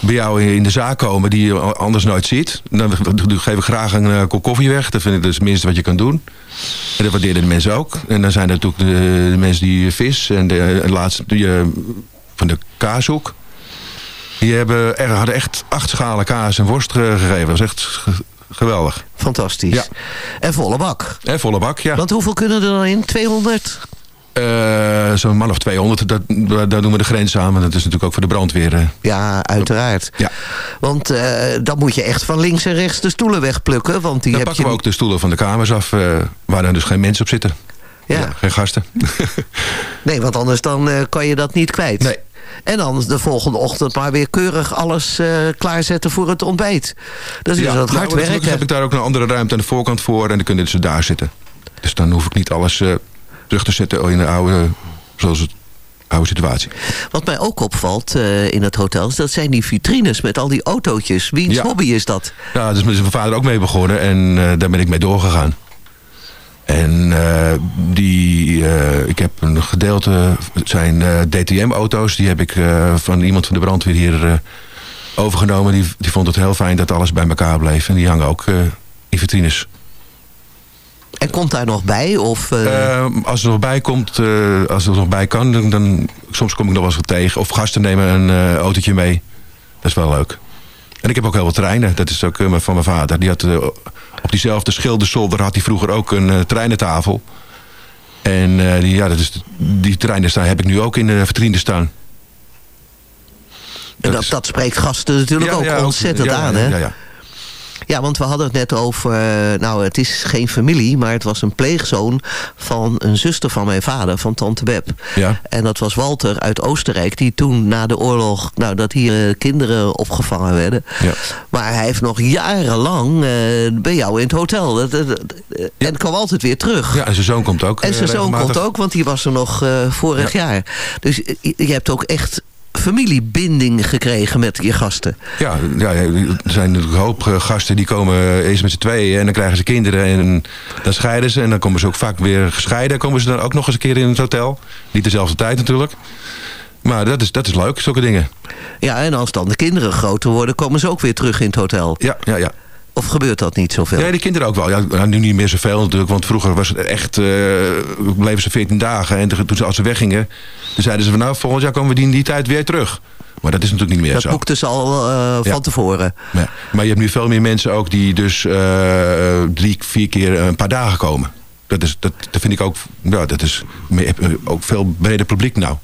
bij jou in de zaak komen... die je anders nooit ziet. Dan geef ik graag een kop koffie weg. Dat vind ik dus het minste wat je kan doen. En dat waarderen de mensen ook. En dan zijn er natuurlijk de, de mensen die vis... en de, de laatste die, eh, van de kaashoek... Die hebben, er hadden echt acht schalen kaas en worst ge- gegeven. Dat was echt ge- geweldig. Fantastisch. Ja. En volle bak. En volle bak, ja. Want hoeveel kunnen er dan in? 200? Eh, Zo'n man of 200, dat, daar doen we de grens aan. Want dat is natuurlijk ook voor de brandweer. eh. Ja, uiteraard. Ja. Want eh, dan moet je echt van links en rechts de stoelen wegplukken. Want die Dan heb pakken je we ook de stoelen van de kamers af... waar dan dus geen mensen op zitten. Ja. geen gasten. Nee, want anders dan kan je dat niet kwijt. Nee. En dan de volgende ochtend maar weer keurig alles klaarzetten voor het ontbijt. Dat is Ja, dat nou, hard gelukkig werken. heb ik daar ook een andere ruimte aan de voorkant voor... en dan kunnen ze daar zitten. Dus dan hoef ik niet alles terug te zetten in de oude... zoals het oude situatie. Wat mij ook opvalt eh, in het hotel... is dat zijn die vitrines met al die autootjes. Wiens Ja. hobby is dat? Ja, dus is mijn vader ook mee begonnen en eh, daar ben ik mee doorgegaan. En eh, die, ik heb een gedeelte, het zijn DTM-auto's. Die heb ik van iemand van de brandweer hier overgenomen. Die, die vond het heel fijn dat alles bij elkaar bleef. En die hangen ook in vitrines. En komt daar nog bij? Of, eh, Eh, als er nog bij komt, eh, als er nog bij kan, dan, dan- soms kom ik nog wel eens wat tegen. Of gasten nemen een eh, autootje mee. Dat is wel leuk. En ik heb ook heel wat treinen. Dat is ook van mijn vader. Die had op diezelfde schilderzolder had hij vroeger ook een treinentafel. En die, ja, dat is, die treinen staan, heb ik nu ook in de vitrine staan. en dat, is- dat spreekt gasten natuurlijk Ja, ook ja, ontzettend ja, aan, ja, hè? Ja, want we hadden het net over... eh, nou, het is geen familie, maar het was een pleegzoon... van een zuster van mijn vader, van tante Beb. Ja. En dat was Walter uit Oostenrijk... die toen na de oorlog... nou, dat hier eh, kinderen opgevangen werden. Ja. Maar hij heeft nog jarenlang eh, bij jou in het hotel. Dat, dat- dat- En kwam altijd weer terug. Ja, en zijn zoon komt ook. En zijn zoon komt ook, want die was er nog vorig jaar. Dus je hebt ook echt familiebinding gekregen met je gasten. Ja, ja, er zijn natuurlijk een hoop eh, gasten die komen eerst met z'n tweeën en dan krijgen ze kinderen en dan scheiden ze. En dan komen ze ook vaak weer gescheiden. Komen ze dan ook nog eens een keer in het hotel. Niet dezelfde tijd natuurlijk. Maar dat is, dat is leuk, zulke dingen. Ja, en als dan de kinderen groter worden, komen ze ook weer terug in het hotel. Ja, ja, ja. Of gebeurt dat niet zoveel? Ja, die kinderen ook wel. Ja, nou, nu niet meer zoveel natuurlijk. Want vroeger was het echt... eh bleven ze 14 dagen. En toen ze, als ze weggingen... Toen zeiden ze van nou, volgend jaar komen we die, die tijd weer terug. Maar dat is natuurlijk niet meer dat zo. boekten ze al eh, Ja. van tevoren. Ja. Maar je hebt nu veel meer mensen ook die dus eh, drie, vier keer een paar dagen komen. Dat, is, dat, dat vind ik ook, ja, dat is meer- ook veel breder publiek nou.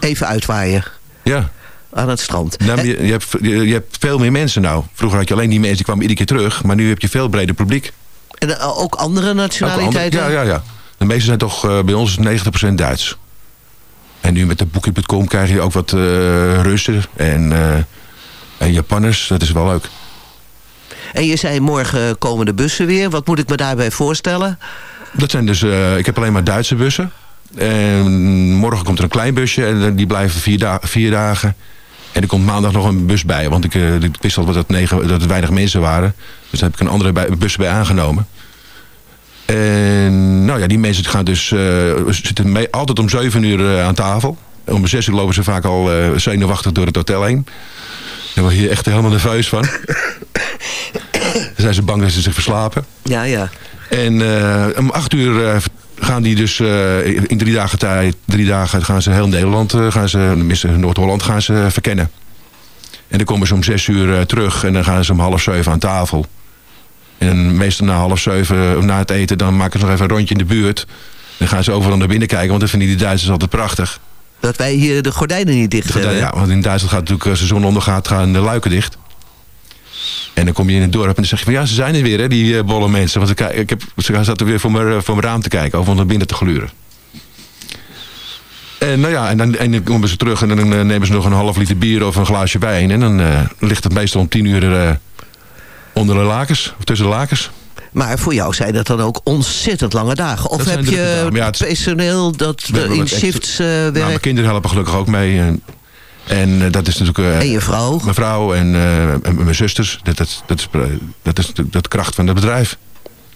Even uitwaaien Ja, aan het strand. nou, je, je, hebt, je, hebt veel meer mensen nou. Vroeger had je alleen die mensen die kwamen iedere keer terug. Maar nu heb je veel breder publiek. En eh, ook andere Ook nationaliteiten? ja, ja, ja. De meeste zijn toch eh, bij ons 90% Duits. En nu met de Booking.com krijg je ook wat eh, Russen en, en Japanners. Dat is wel leuk. En je zei morgen komen de bussen weer. Wat moet ik me daarbij voorstellen? Dat zijn dus, ik heb alleen maar Duitse bussen. En morgen komt er een klein busje en die blijven vier, da vier dagen. En er komt maandag nog een bus bij. Want ik, eh, ik wist al dat het, negen, dat het weinig mensen waren. Dus daar heb ik een andere bij, bus bij aangenomen. En nou ja, die mensen gaan dus, eh, zitten mee, altijd om zeven uur eh, aan tafel. Om zes uur lopen ze vaak al eh, zenuwachtig door het hotel heen. Daar word je echt helemaal nerveus van. Dan zijn ze bang dat ze zich verslapen. Ja, ja. En om acht uur gaan die dus eh, in drie dagen tijd, drie dagen gaan ze heel Nederland, eh, gaan ze, tenminste Noord-Holland gaan ze verkennen. En dan komen ze om zes uur eh, terug en dan gaan ze om half zeven aan tafel. En meestal na half zeven, na het eten, dan maken ze nog even een rondje in de buurt. Dan gaan ze overal naar binnen kijken, want dat vinden die Duitsers altijd prachtig. Dat wij hier de gordijnen niet dicht hebben. Ja, want in Duitsland gaat natuurlijk, als de zon ondergaat, gaan de luiken dicht. En dan kom je in het dorp en dan zeg je van ja, ze zijn er weer, hè, die eh, bolle mensen. Want ik, heb, ze zaten weer voor mijn, voor mijn raam te kijken, of om naar binnen te gluren. En nou ja, en dan, en dan komen ze terug en dan eh, nemen ze nog een half liter bier of een glaasje wijn. En dan eh, ligt het meestal om tien uur eh, onder de lakens, of tussen de lakens. Maar voor jou zijn dat dan ook ontzettend lange dagen. Of heb je ja, het personeel dat in shifts eh, Nou, mijn werkt? kinderen helpen gelukkig ook mee. En, en eh, dat is natuurlijk... eh, En je vrouw? Mijn vrouw en, eh, en mijn zusters. Dat, dat, dat, is, dat is de, kracht van het bedrijf.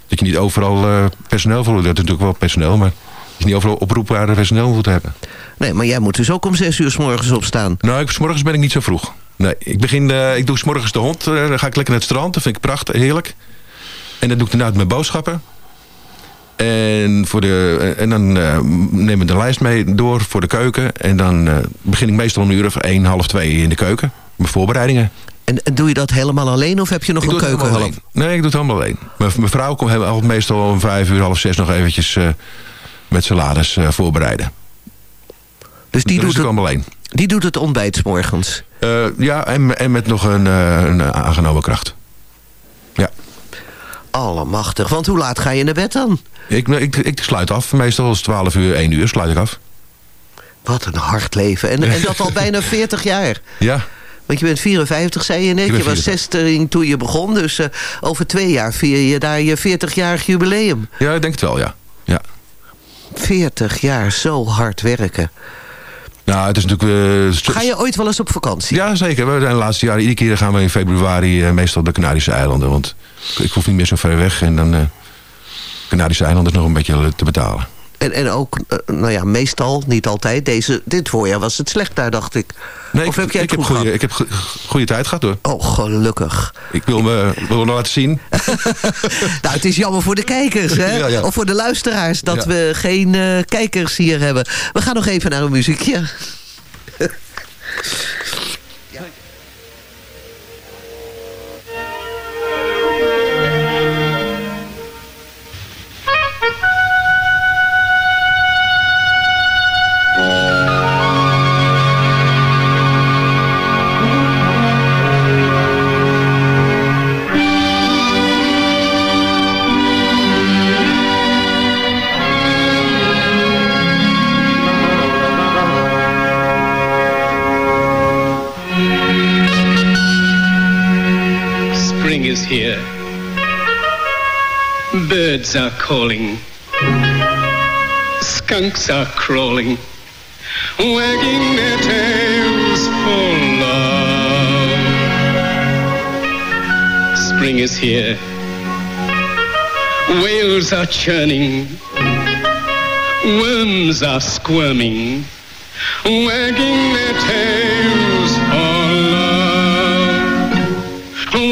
Dat je niet overal personeel voor... Dat is natuurlijk wel personeel, maar... Dat je niet overal oproepbare personeel moet hebben. Nee, maar jij moet dus ook om zes uur s morgens opstaan. Nou, ik, 's morgens ben ik niet zo vroeg. Nee, ik, begin, ik doe 's morgens de hond. dan ga ik lekker naar het strand. Dat vind ik prachtig, heerlijk. En dan doe ik daarna mijn boodschappen. En, voor de, en dan eh, neem ik de lijst mee door voor de keuken. En dan eh, begin ik meestal om een uur of één, half twee in de keuken. Mijn voorbereidingen. En, en doe je dat helemaal alleen of heb je nog Ik een keukenhulp? Nee, ik doe het helemaal alleen. Mijn, mijn vrouw komt meestal om vijf uur, half zes nog eventjes eh, met salades voorbereiden. Dus die doet, het, alleen. die doet het ontbijt morgens. Ja, en, en met nog een, een aangenomen kracht. Ja. Allemachtig. Want hoe laat ga je naar bed dan? Ik, ik, ik sluit af. Meestal is 12 uur, 1 uur sluit ik af. Wat een hard leven. En, en dat al bijna 40 jaar. Ja. Want je bent 54, zei je net. Ik Je was 60 toen je begon. Dus eh, over twee jaar vier je daar je 40-jarig jubileum. Ja, ik denk het wel, ja. ja. 40 jaar zo hard werken. Nou, het is natuurlijk... eh, Ga je ooit wel eens op vakantie? Ja, zeker. We zijn de laatste jaren... Iedere keer gaan we in februari eh, meestal de Canarische eilanden. Want ik hoef niet meer zo ver weg. En dan, Kanadese eiland is nog een beetje te betalen. En, en ook, eh, nou ja, meestal, niet altijd. Deze, dit voorjaar was het slecht daar, dacht ik. Nee, ik, heb jij ik, heb goede, ik heb goede tijd gehad, hoor. Oh, gelukkig. Ik wil me, wil nog laten zien. nou, het is jammer voor de kijkers, hè? Of voor de luisteraars, dat we geen eh, kijkers hier hebben. We gaan nog even naar een muziekje. are crawling, wagging their tails for love. Spring is here, whales are churning, worms are squirming, wagging their tails for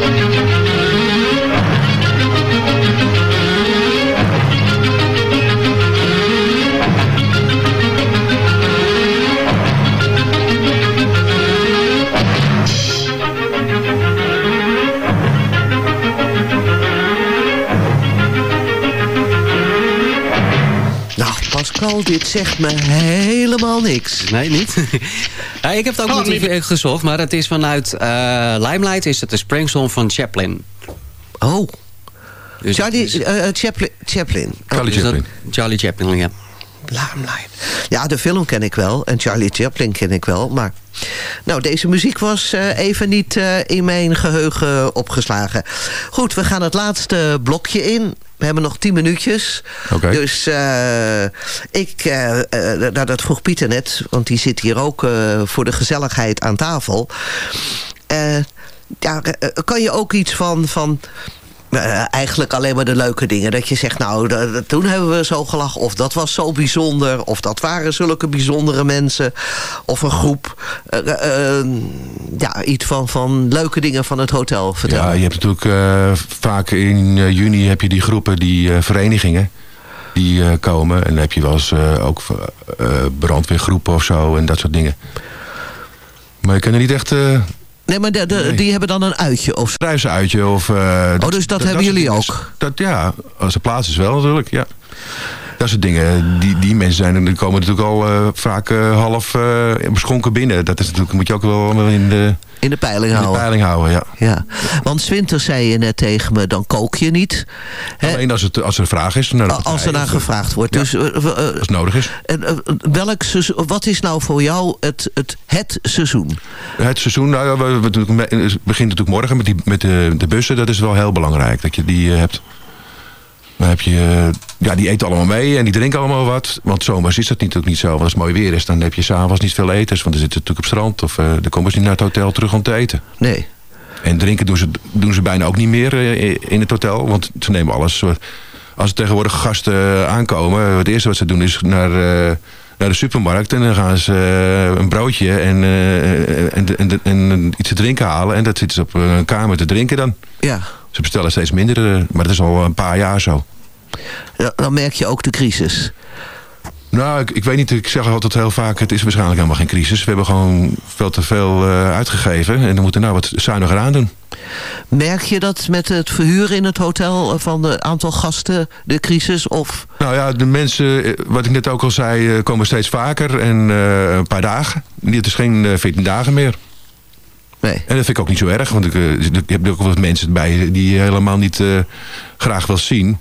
Thank you. Pascal, dit zegt me helemaal niks. Nee, niet? ja, ik heb het ook Oh, niet even gezocht, maar het is vanuit eh, Limelight is het de Springsong van Chaplin. Oh, Dus Charlie eh, eh, Chaplin. Chaplin. Charlie dus dat- Chaplin. Charlie Chaplin, ja. Limelight. Ja, de film ken ik wel. En Charlie Chaplin ken ik wel. Maar nou, deze muziek was eh, even niet eh, in mijn geheugen opgeslagen. Goed, we gaan het laatste blokje in. We hebben nog tien minuutjes. Dus eh, ik, nou, dat vroeg Pieter net. Want die zit hier ook voor de gezelligheid aan tafel. Ja, kan je ook iets van... van eh, eigenlijk alleen maar de leuke dingen. Dat je zegt, nou, toen hebben we zo gelachen. Of dat was zo bijzonder. Of dat waren zulke bijzondere mensen. Of een groep. Eh, eh, eh, ja, iets van, van leuke dingen van het hotel vertellen. Ja, je hebt natuurlijk vaak in juni heb je die groepen, die verenigingen. Die komen. En dan heb je wel eens ook brandweergroepen of zo. En dat soort dingen. Maar je kunt er niet echt... nee, maar de, de- Nee. die hebben dan een uitje. Of, Struisuitje of... eh, Oh, dus dat hebben jullie ook? Dat, ja, als er plaats is wel natuurlijk, ja. Dat soort dingen. Die, die mensen zijn, die komen natuurlijk al eh, vaak eh, half eh, beschonken binnen. Dat is natuurlijk, moet je ook wel in de, in de peiling in de houden. peiling houden, ja. Ja, want 's winters zei je net tegen me, dan kook je niet. Alleen als, het, als er een vraag is. De Als er naar gevraagd wordt. Ja. Dus Als het nodig is. en, welk seizoen, wat is nou voor jou het, het, het seizoen? Het seizoen, nou, we, we, begint natuurlijk morgen met, die, met de, de bussen. Dat is wel heel belangrijk, dat je die hebt. Dan heb je, eh, ja, die eten allemaal mee en die drinken allemaal wat. Want zomers is dat natuurlijk niet zo. Want als het mooi weer is, dan heb je s'avonds niet veel eters. Want dan zitten ze natuurlijk op strand. Of eh, dan komen ze niet naar het hotel terug om te eten. Nee. En drinken doen ze, doen ze bijna ook niet meer eh, in het hotel. Want ze nemen alles. Als er tegenwoordig gasten aankomen. Het eerste wat ze doen is naar, naar de supermarkt. En dan gaan ze een broodje en, eh, en, en, en iets te drinken halen. En dat zitten ze op een kamer te drinken dan. Ja, Ze bestellen steeds minder. eh, Maar dat is al een paar jaar zo. dan- dan merk je ook de crisis. Nou, ik, ik weet niet. Ik zeg altijd heel vaak, het is waarschijnlijk helemaal geen crisis. We hebben gewoon veel te veel eh, uitgegeven. En dan moeten we nou wat zuiniger aan doen. Merk je dat met het verhuren in het hotel eh, van het aantal gasten, de crisis? Of, Nou ja, de mensen, wat ik net ook al zei, komen steeds vaker. En een paar dagen. Het is geen eh, 14 dagen meer. Nee. En dat vind ik ook niet zo erg. Want ik, eh, ik heb ook wel wat mensen bij die je helemaal niet eh, graag wil zien.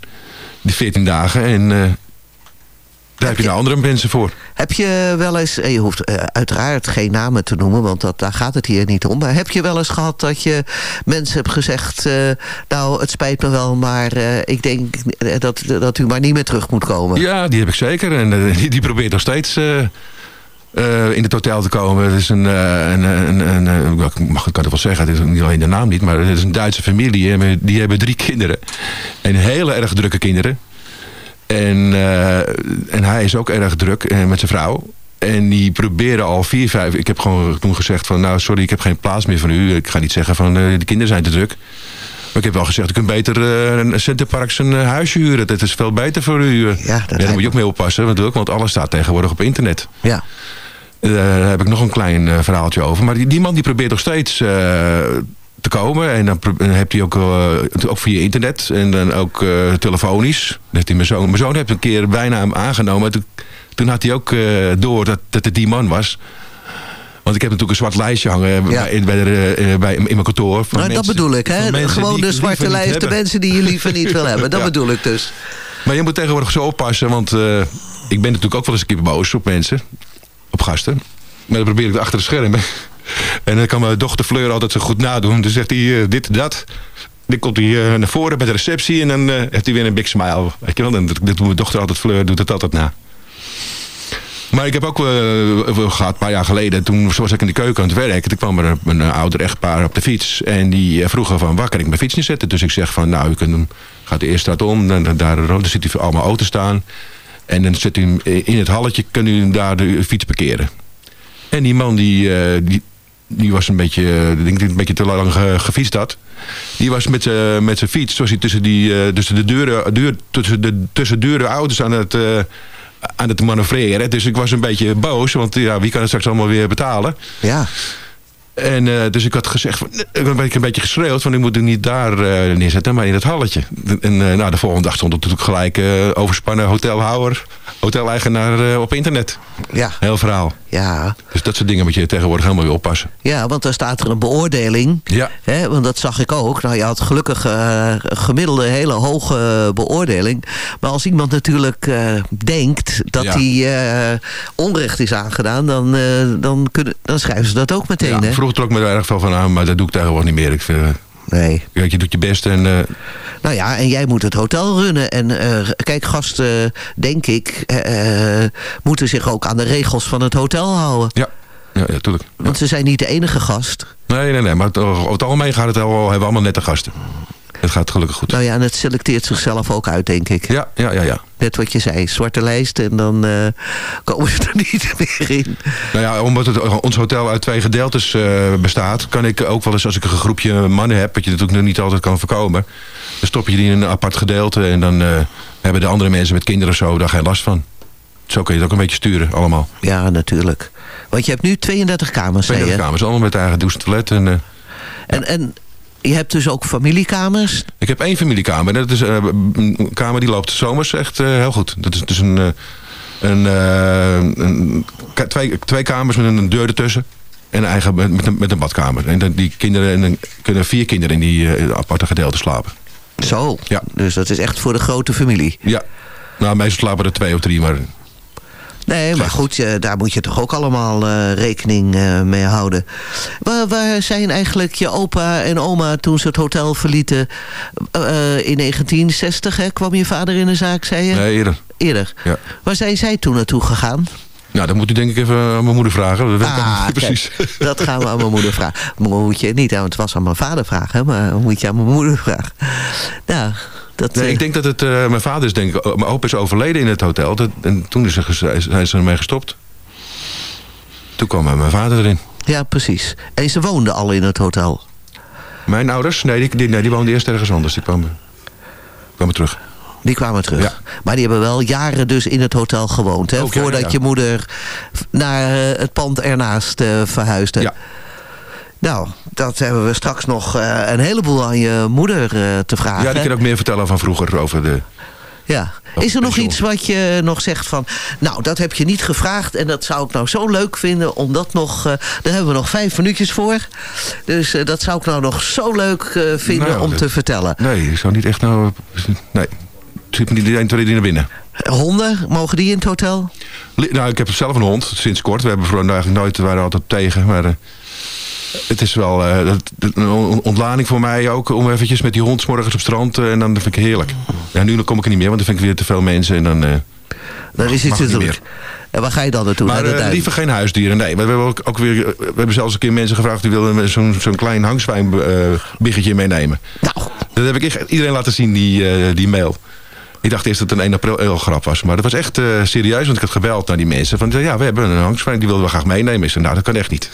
die 14 dagen. En eh, daar heb je nou andere mensen voor. Heb je wel eens, en je hoeft uiteraard geen namen te noemen, want dat, daar gaat het hier niet om. Maar heb je wel eens gehad dat je mensen hebt gezegd, nou het spijt me wel, maar ik denk dat, dat u maar niet meer terug moet komen. Ja, die heb ik zeker. En die, die probeert nog steeds eh, in het hotel te komen. Het is een, eh, een, een, een, ik mag ik kan het wel zeggen, het is niet alleen de naam niet, maar het is een Duitse familie. Die hebben, die hebben drie kinderen. En hele erg drukke kinderen. En, eh, en hij is ook erg druk met zijn vrouw. En die proberen al vier, vijf... Ik heb gewoon toen gezegd van... Nou, sorry, ik heb geen plaats meer voor u. Ik ga niet zeggen van... de kinderen zijn te druk. Maar ik heb wel gezegd... U kunt beter een Centerparks een huisje huren. Dat is veel beter voor u. Ja, dat daar lijkt moet je ook mee oppassen natuurlijk. Want alles staat tegenwoordig op internet. Ja. Eh, Daar heb ik nog een klein eh, verhaaltje over. Maar die, die man die probeert nog steeds eh, te komen. En dan heeft hij ook, ook via internet. En dan ook telefonisch. Heeft hij mijn zoon. Mijn zoon heeft een keer bijna hem aangenomen. Toen, toen had hij ook door dat, dat het die man was. Want ik heb natuurlijk een zwart lijstje hangen Ja. bij, bij, de, bij, in mijn kantoor. van Nou, dat bedoel ik, hè? Gewoon de zwarte lijst, de mensen die je liever niet wil hebben. Dat Ja. bedoel ik dus. Maar je moet tegenwoordig zo oppassen, want ik ben natuurlijk ook wel eens een keer boos op mensen. Op gasten. Maar dan probeer ik achter de schermen. En dan kan mijn dochter Fleur altijd zo goed nadoen. Dan zegt hij eh, dit, dat. Dan komt hij eh, naar voren bij de receptie en dan eh, heeft hij weer een big smile. Weet je wel, en dat dat doet mijn dochter altijd, Fleur doet het altijd na. Maar ik heb ook eh, gehad, een paar jaar geleden, toen was ik in de keuken aan het werk. Toen kwam er een, een ouder echtpaar op de fiets. En die vroegen van, waar kan ik mijn fiets neerzetten? Dus ik zeg van, nou, u kunt gaat de eerste straat om. Dan, daar dan ziet u allemaal auto's staan. En dan zet u hem in het halletje, kunt u daar de fiets parkeren. En die man, die, eh, die, die was een beetje, eh, ik denk hij een beetje te lang ge- gefietst had. Die was met zijn met fiets, zoals hij tussen, die, eh, tussen de deuren, deur, tussen de tussen deuren auto's aan het, eh, aan het manoeuvreren. Dus ik was een beetje boos, want ja, wie kan het straks allemaal weer betalen? Ja. En eh, dus ik had gezegd, van, ik heb een beetje, een beetje geschreeuwd van ik moet het niet daar eh, neerzetten, maar in het halletje. En eh, nou, de volgende dag stond er natuurlijk gelijk overspannen hotelhouder, hoteleigenaar op internet. Ja. Heel verhaal. Ja. Dus dat soort dingen moet je tegenwoordig helemaal weer oppassen. Ja, want daar staat er een beoordeling. Ja. Hè, want dat zag ik ook. Nou, je had gelukkig een gemiddelde hele hoge beoordeling. Maar als iemand natuurlijk denkt dat hij onrecht is aangedaan... Dan, dan, kunnen, dan schrijven ze dat ook meteen. Ja, hè? Vroeger trok me er erg veel van aan, maar dat doe ik tegenwoordig niet meer. Ik vind, eh, Nee. Kijk, je doet je best en eh, Nou ja, en jij moet het hotel runnen. En eh, kijk, gasten, denk ik, moeten zich ook aan de regels van het hotel houden. ja, ja, ja, tuurlijk. Ja. Want ze zijn niet de enige gast. Nee, nee, nee, maar over het algemeen gaat het wel, hebben we allemaal nette gasten. Het gaat gelukkig goed. Nou ja, en het selecteert zichzelf ook uit, denk ik. Ja, ja, ja, ja. Net wat je zei, zwarte lijst en dan eh, komen ze er niet meer in. Nou ja, omdat het, ons hotel uit twee gedeeltes eh, bestaat... kan ik ook wel eens, als ik een groepje mannen heb... wat je natuurlijk nog niet altijd kan voorkomen... dan stop je die in een apart gedeelte... en dan eh, hebben de andere mensen met kinderen of zo daar geen last van. Zo kun je het ook een beetje sturen, allemaal. Ja, natuurlijk. Want je hebt nu 32 kamers, zei 32 je. kamers, allemaal met eigen douche toilet. En, eh, En, en je hebt dus ook familiekamers. ik heb één familiekamer. Dat is eh, een kamer die loopt zomers echt eh, heel goed. Dat is dus een... eh, een, een twee, twee kamers met een deur ertussen. En een eigen met, een, met een badkamer. En dan die kinderen, en kunnen vier kinderen in die aparte gedeelte slapen. Zo. Ja. Dus dat is echt voor de grote familie. Ja. Nou, meestal slapen er twee of drie, maar Nee, maar goed, eh, daar moet je toch ook allemaal eh, rekening eh, mee houden. Waar, waar zijn eigenlijk je opa en oma toen ze het hotel verlieten? In 1960 hè, kwam je vader in de zaak, zei je? nee, eerder. Eerder. Ja. Waar zijn zij toen naartoe gegaan? Nou, dat moet u denk ik even aan mijn moeder vragen. Dat weet ik Ah, niet precies. dat gaan we aan mijn moeder vragen. Moet je niet aan, het was aan mijn vader vragen, maar moet je aan mijn moeder vragen. Nou, dat... Nee, eh, ik denk dat het... eh, mijn vader is denk ik... mijn opa is overleden in het hotel. Dat, en toen is ze, ges- zijn ze ermee gestopt. Toen kwam eh, mijn vader erin. Ja, precies. En ze woonden al in het hotel. Mijn ouders? Nee, die, die, nee, die woonden eerst ergens anders. Die kwamen, kwamen terug. Die kwamen terug. Ja. Maar die hebben wel jaren dus in het hotel gewoond. Hè? Ook, voordat ja. je moeder naar eh, het pand ernaast eh, verhuisde. Ja. Nou, dat hebben we straks nog eh, een heleboel aan je moeder eh, te vragen. Ja, die kan ook meer vertellen van vroeger over de... Ja. Is er nog iets wat je nog zegt van... nou, dat heb je niet gevraagd en dat zou ik nou zo leuk vinden... om dat nog... eh, daar hebben we nog vijf minuutjes voor. Dus dat zou ik nou nog zo leuk vinden Nou, om dat- te vertellen. Nee, ik zou niet echt nou... Nee. zit niet 1, 2, 3 naar binnen. Honden, mogen die in het hotel? Nou, ik heb zelf een hond, sinds kort. We hebben vroeger eigenlijk nooit, we waren altijd tegen. Maar het is wel eh, een on- ontlading voor mij ook. Om eventjes met die hond morgens op strand. eh, en dan vind ik het heerlijk. Ja, nu dan kom ik er niet meer, want dan vind ik weer te veel mensen. En dan, eh, Dan is het te doen. En waar ga je dan naartoe? maar Naar liever geen huisdieren. Nee, maar we hebben ook, ook weer, we hebben zelfs een keer mensen gevraagd die wilden zo'n zo'n klein hangzwijnbiggetje meenemen. Nou, Dat heb ik iedereen laten zien, die, die mail. Ik dacht eerst dat het een 1 april grap was. Maar dat was echt eh, serieus, want ik had gebeld naar die mensen. Van ja, we hebben een hangzwijn, die wilden we graag meenemen. Ik zei, nou, dat kan echt niet.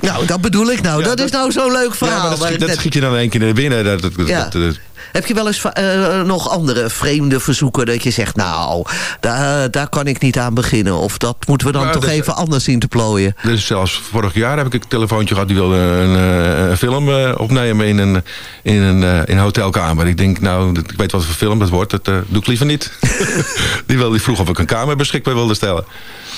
Nou, dat bedoel ik nou. Ja, dat, dat- is nou zo'n leuk Ja, verhaal. maar dat, schiet, ik dat net- schiet je dan één keer naar binnen. Dat, dat, Ja. Heb je wel eens eh, nog andere vreemde verzoeken dat je zegt... nou, daar, daar kan ik niet aan beginnen. Of dat moeten we dan Nou, toch dat- even anders zien te plooien. Dus zelfs vorig jaar heb ik een telefoontje gehad. Die wilde een, eh, een film eh, opnemen in een, in, een, eh, in hotelkamer. Ik denk, nou, ik weet wat voor film dat wordt. Dat eh, doe ik liever niet. die, wilde, die vroeg of ik een kamer beschikbaar wilde stellen.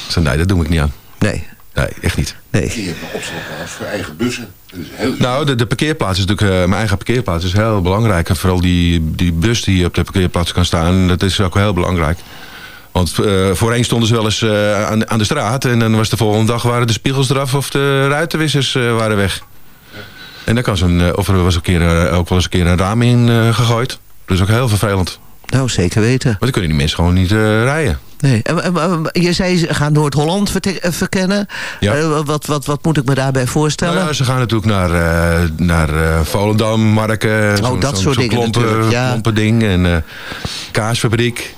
Ik zei, nee, dat doe ik niet aan. Nee, Nee, echt niet. nee. Je hebt een opslagplaats voor eigen bussen. Dat is heel Nou, de, de parkeerplaats is natuurlijk, eh, mijn eigen parkeerplaats is heel belangrijk. En vooral die, die bus die op de parkeerplaats kan staan, dat is ook heel belangrijk. Want eh, voorheen stonden ze wel eens eh, aan, aan de straat. En dan was de volgende dag waren de spiegels eraf of de ruitenwissers eh, waren weg. En dan kan zo'n, of er was een keer, ook wel eens een keer een raam in eh, gegooid. Dat is ook heel vervelend. Nou, zeker weten. Maar dan kunnen die mensen gewoon niet eh, rijden. Nee. En, en- en- je zei, ze gaan Noord-Holland eh, verkennen. Ja. Eh, wat, wat, wat moet ik me daarbij voorstellen? Nou ja, ze gaan natuurlijk naar, eh, naar Volendam, Marken. Oh, dat soort dingen klompen, ja. klompending en eh, kaasfabriek.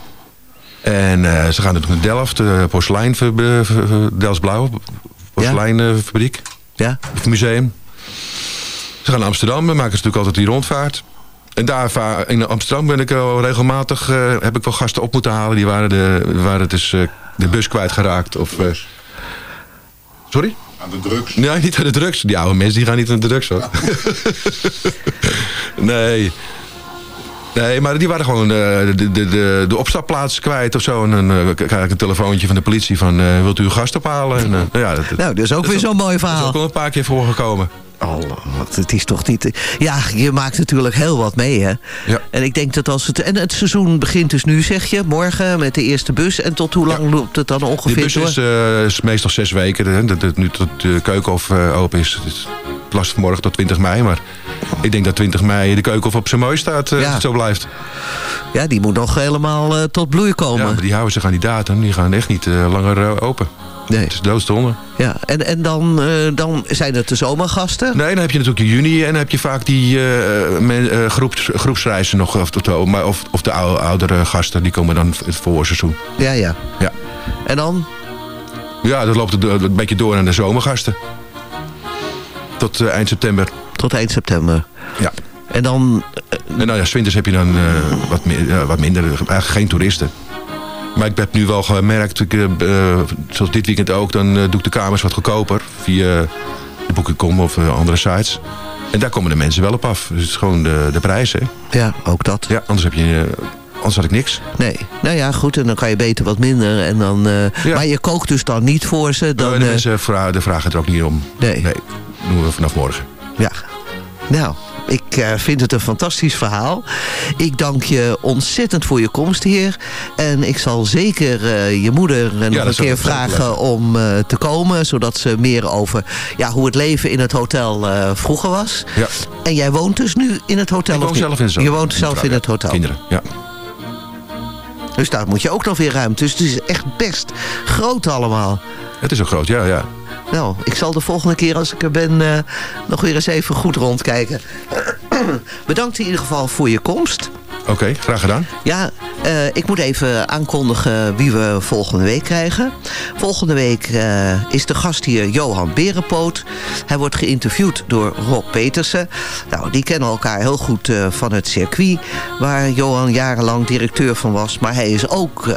En ze gaan natuurlijk naar Delft, uh, porselein, Delftsblauw, porseleinfabriek, ja? museum. Ze gaan naar Amsterdam, dan maken ze natuurlijk altijd die rondvaart. En daar in Amsterdam ben ik al regelmatig, eh, heb ik wel gasten op moeten halen. Die waren, de, waren dus eh, de bus kwijtgeraakt. Of, eh, sorry? aan de drugs. Nee, niet aan de drugs. Die oude mensen die gaan niet aan de drugs hoor. nee. Nee, maar die waren gewoon eh, de, de, de, de opstapplaats kwijt of zo. En dan eh, krijg ik een telefoontje van de politie van... eh, wilt u uw gast ophalen? En, ja, dat, Nou, dat is ook weer zo'n mooi dat is verhaal. ook al een paar keer voorgekomen. Oh, wat, het is toch niet... Ja, je maakt natuurlijk heel wat mee, hè? Ja. En ik denk dat als het... En het seizoen begint dus nu, zeg je, morgen met de eerste bus. En tot hoe lang loopt het dan ongeveer bus door? is, is meestal zes weken. Hè, dat het nu tot de keukenhof open is. Het is last vanmorgen tot 20 mei. Maar ik denk dat 20 mei de keukenhof op zijn mooi staat. eh, Ja. Als het zo blijft. Ja, die moet nog helemaal eh, tot bloei komen. Ja, maar die houden zich aan die datum. Die gaan echt niet eh, langer open. Nee. Het is doodstonden. Ja. En, en dan, dan zijn het de zomergasten? Nee, dan heb je natuurlijk in juni en dan heb je vaak die men- groeps, groepsreizen nog. Of, of, maar of, of de ou- oudere gasten, die komen dan het voorseizoen. Ja, ja. Ja. En dan? ja, dat loopt een beetje door aan de zomergasten. Tot eh, eind september. Tot eind september. Ja. En dan... En nou ja, winters heb je dan eh, wat, meer, wat minder, eigenlijk geen toeristen. Maar ik heb nu wel gemerkt, ik, eh, eh, zoals dit weekend ook, dan eh, doe ik de kamers wat goedkoper. Via de Booking.com of eh, andere sites. En daar komen de mensen wel op af. Dus het is gewoon de, de prijs, hè. Ja, ook dat. Ja, anders heb je... eh, anders had ik niks. Nee. Nou ja, goed. En dan kan je beter wat minder. En dan, eh, Ja. Maar je kookt dus dan niet voor ze. Dan, Dan, de eh, mensen vra de vragen er ook niet om. Nee. Nee, doen we vanaf morgen. Ja. Nou, ik eh, vind het een fantastisch verhaal. Ik dank je ontzettend voor je komst hier. En ik zal zeker eh, je moeder eh, nog een keer vragen om te komen. Zodat ze meer over ja, hoe het leven in het hotel vroeger was. Ja. En jij woont dus nu in het hotel? Ik of woon zelf in Je woont zelf in het hotel. Kinderen, ja. Dus daar moet je ook nog weer ruimte. Dus het is echt best groot allemaal. Het is ook groot, ja, ja. Nou, ik zal de volgende keer als ik er ben eh, nog weer eens even goed rondkijken. Bedankt in ieder geval voor je komst. Oké, graag gedaan. Ja, eh, ik moet even aankondigen wie we volgende week krijgen. Volgende week eh, is de gast hier Johan Berenpoot. Hij wordt geïnterviewd door Rob Petersen. Nou, die kennen elkaar heel goed van het circuit... waar Johan jarenlang directeur van was. Maar hij is ook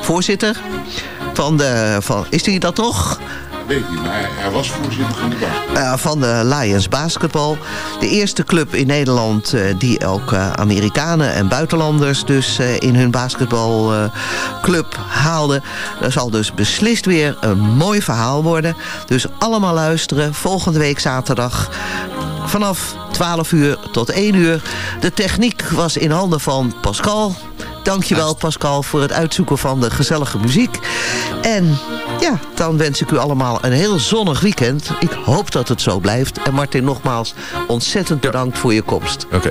voorzitter van de... Van, is hij dat toch? Weet niet, maar hij, was voorzitter van de. Eh, van de Lions Basketbal. De eerste club in Nederland eh, die ook eh, Amerikanen en buitenlanders dus in hun basketbalclub haalde. Dat zal dus beslist weer een mooi verhaal worden. Dus allemaal luisteren. Volgende week zaterdag vanaf 12 uur tot 1 uur. De techniek was in handen van Pascal. Dankjewel Pascal voor het uitzoeken van de gezellige muziek. En ja, dan wens ik u allemaal een heel zonnig weekend. Ik hoop dat het zo blijft. En Martin, nogmaals ontzettend bedankt voor je komst. Oké.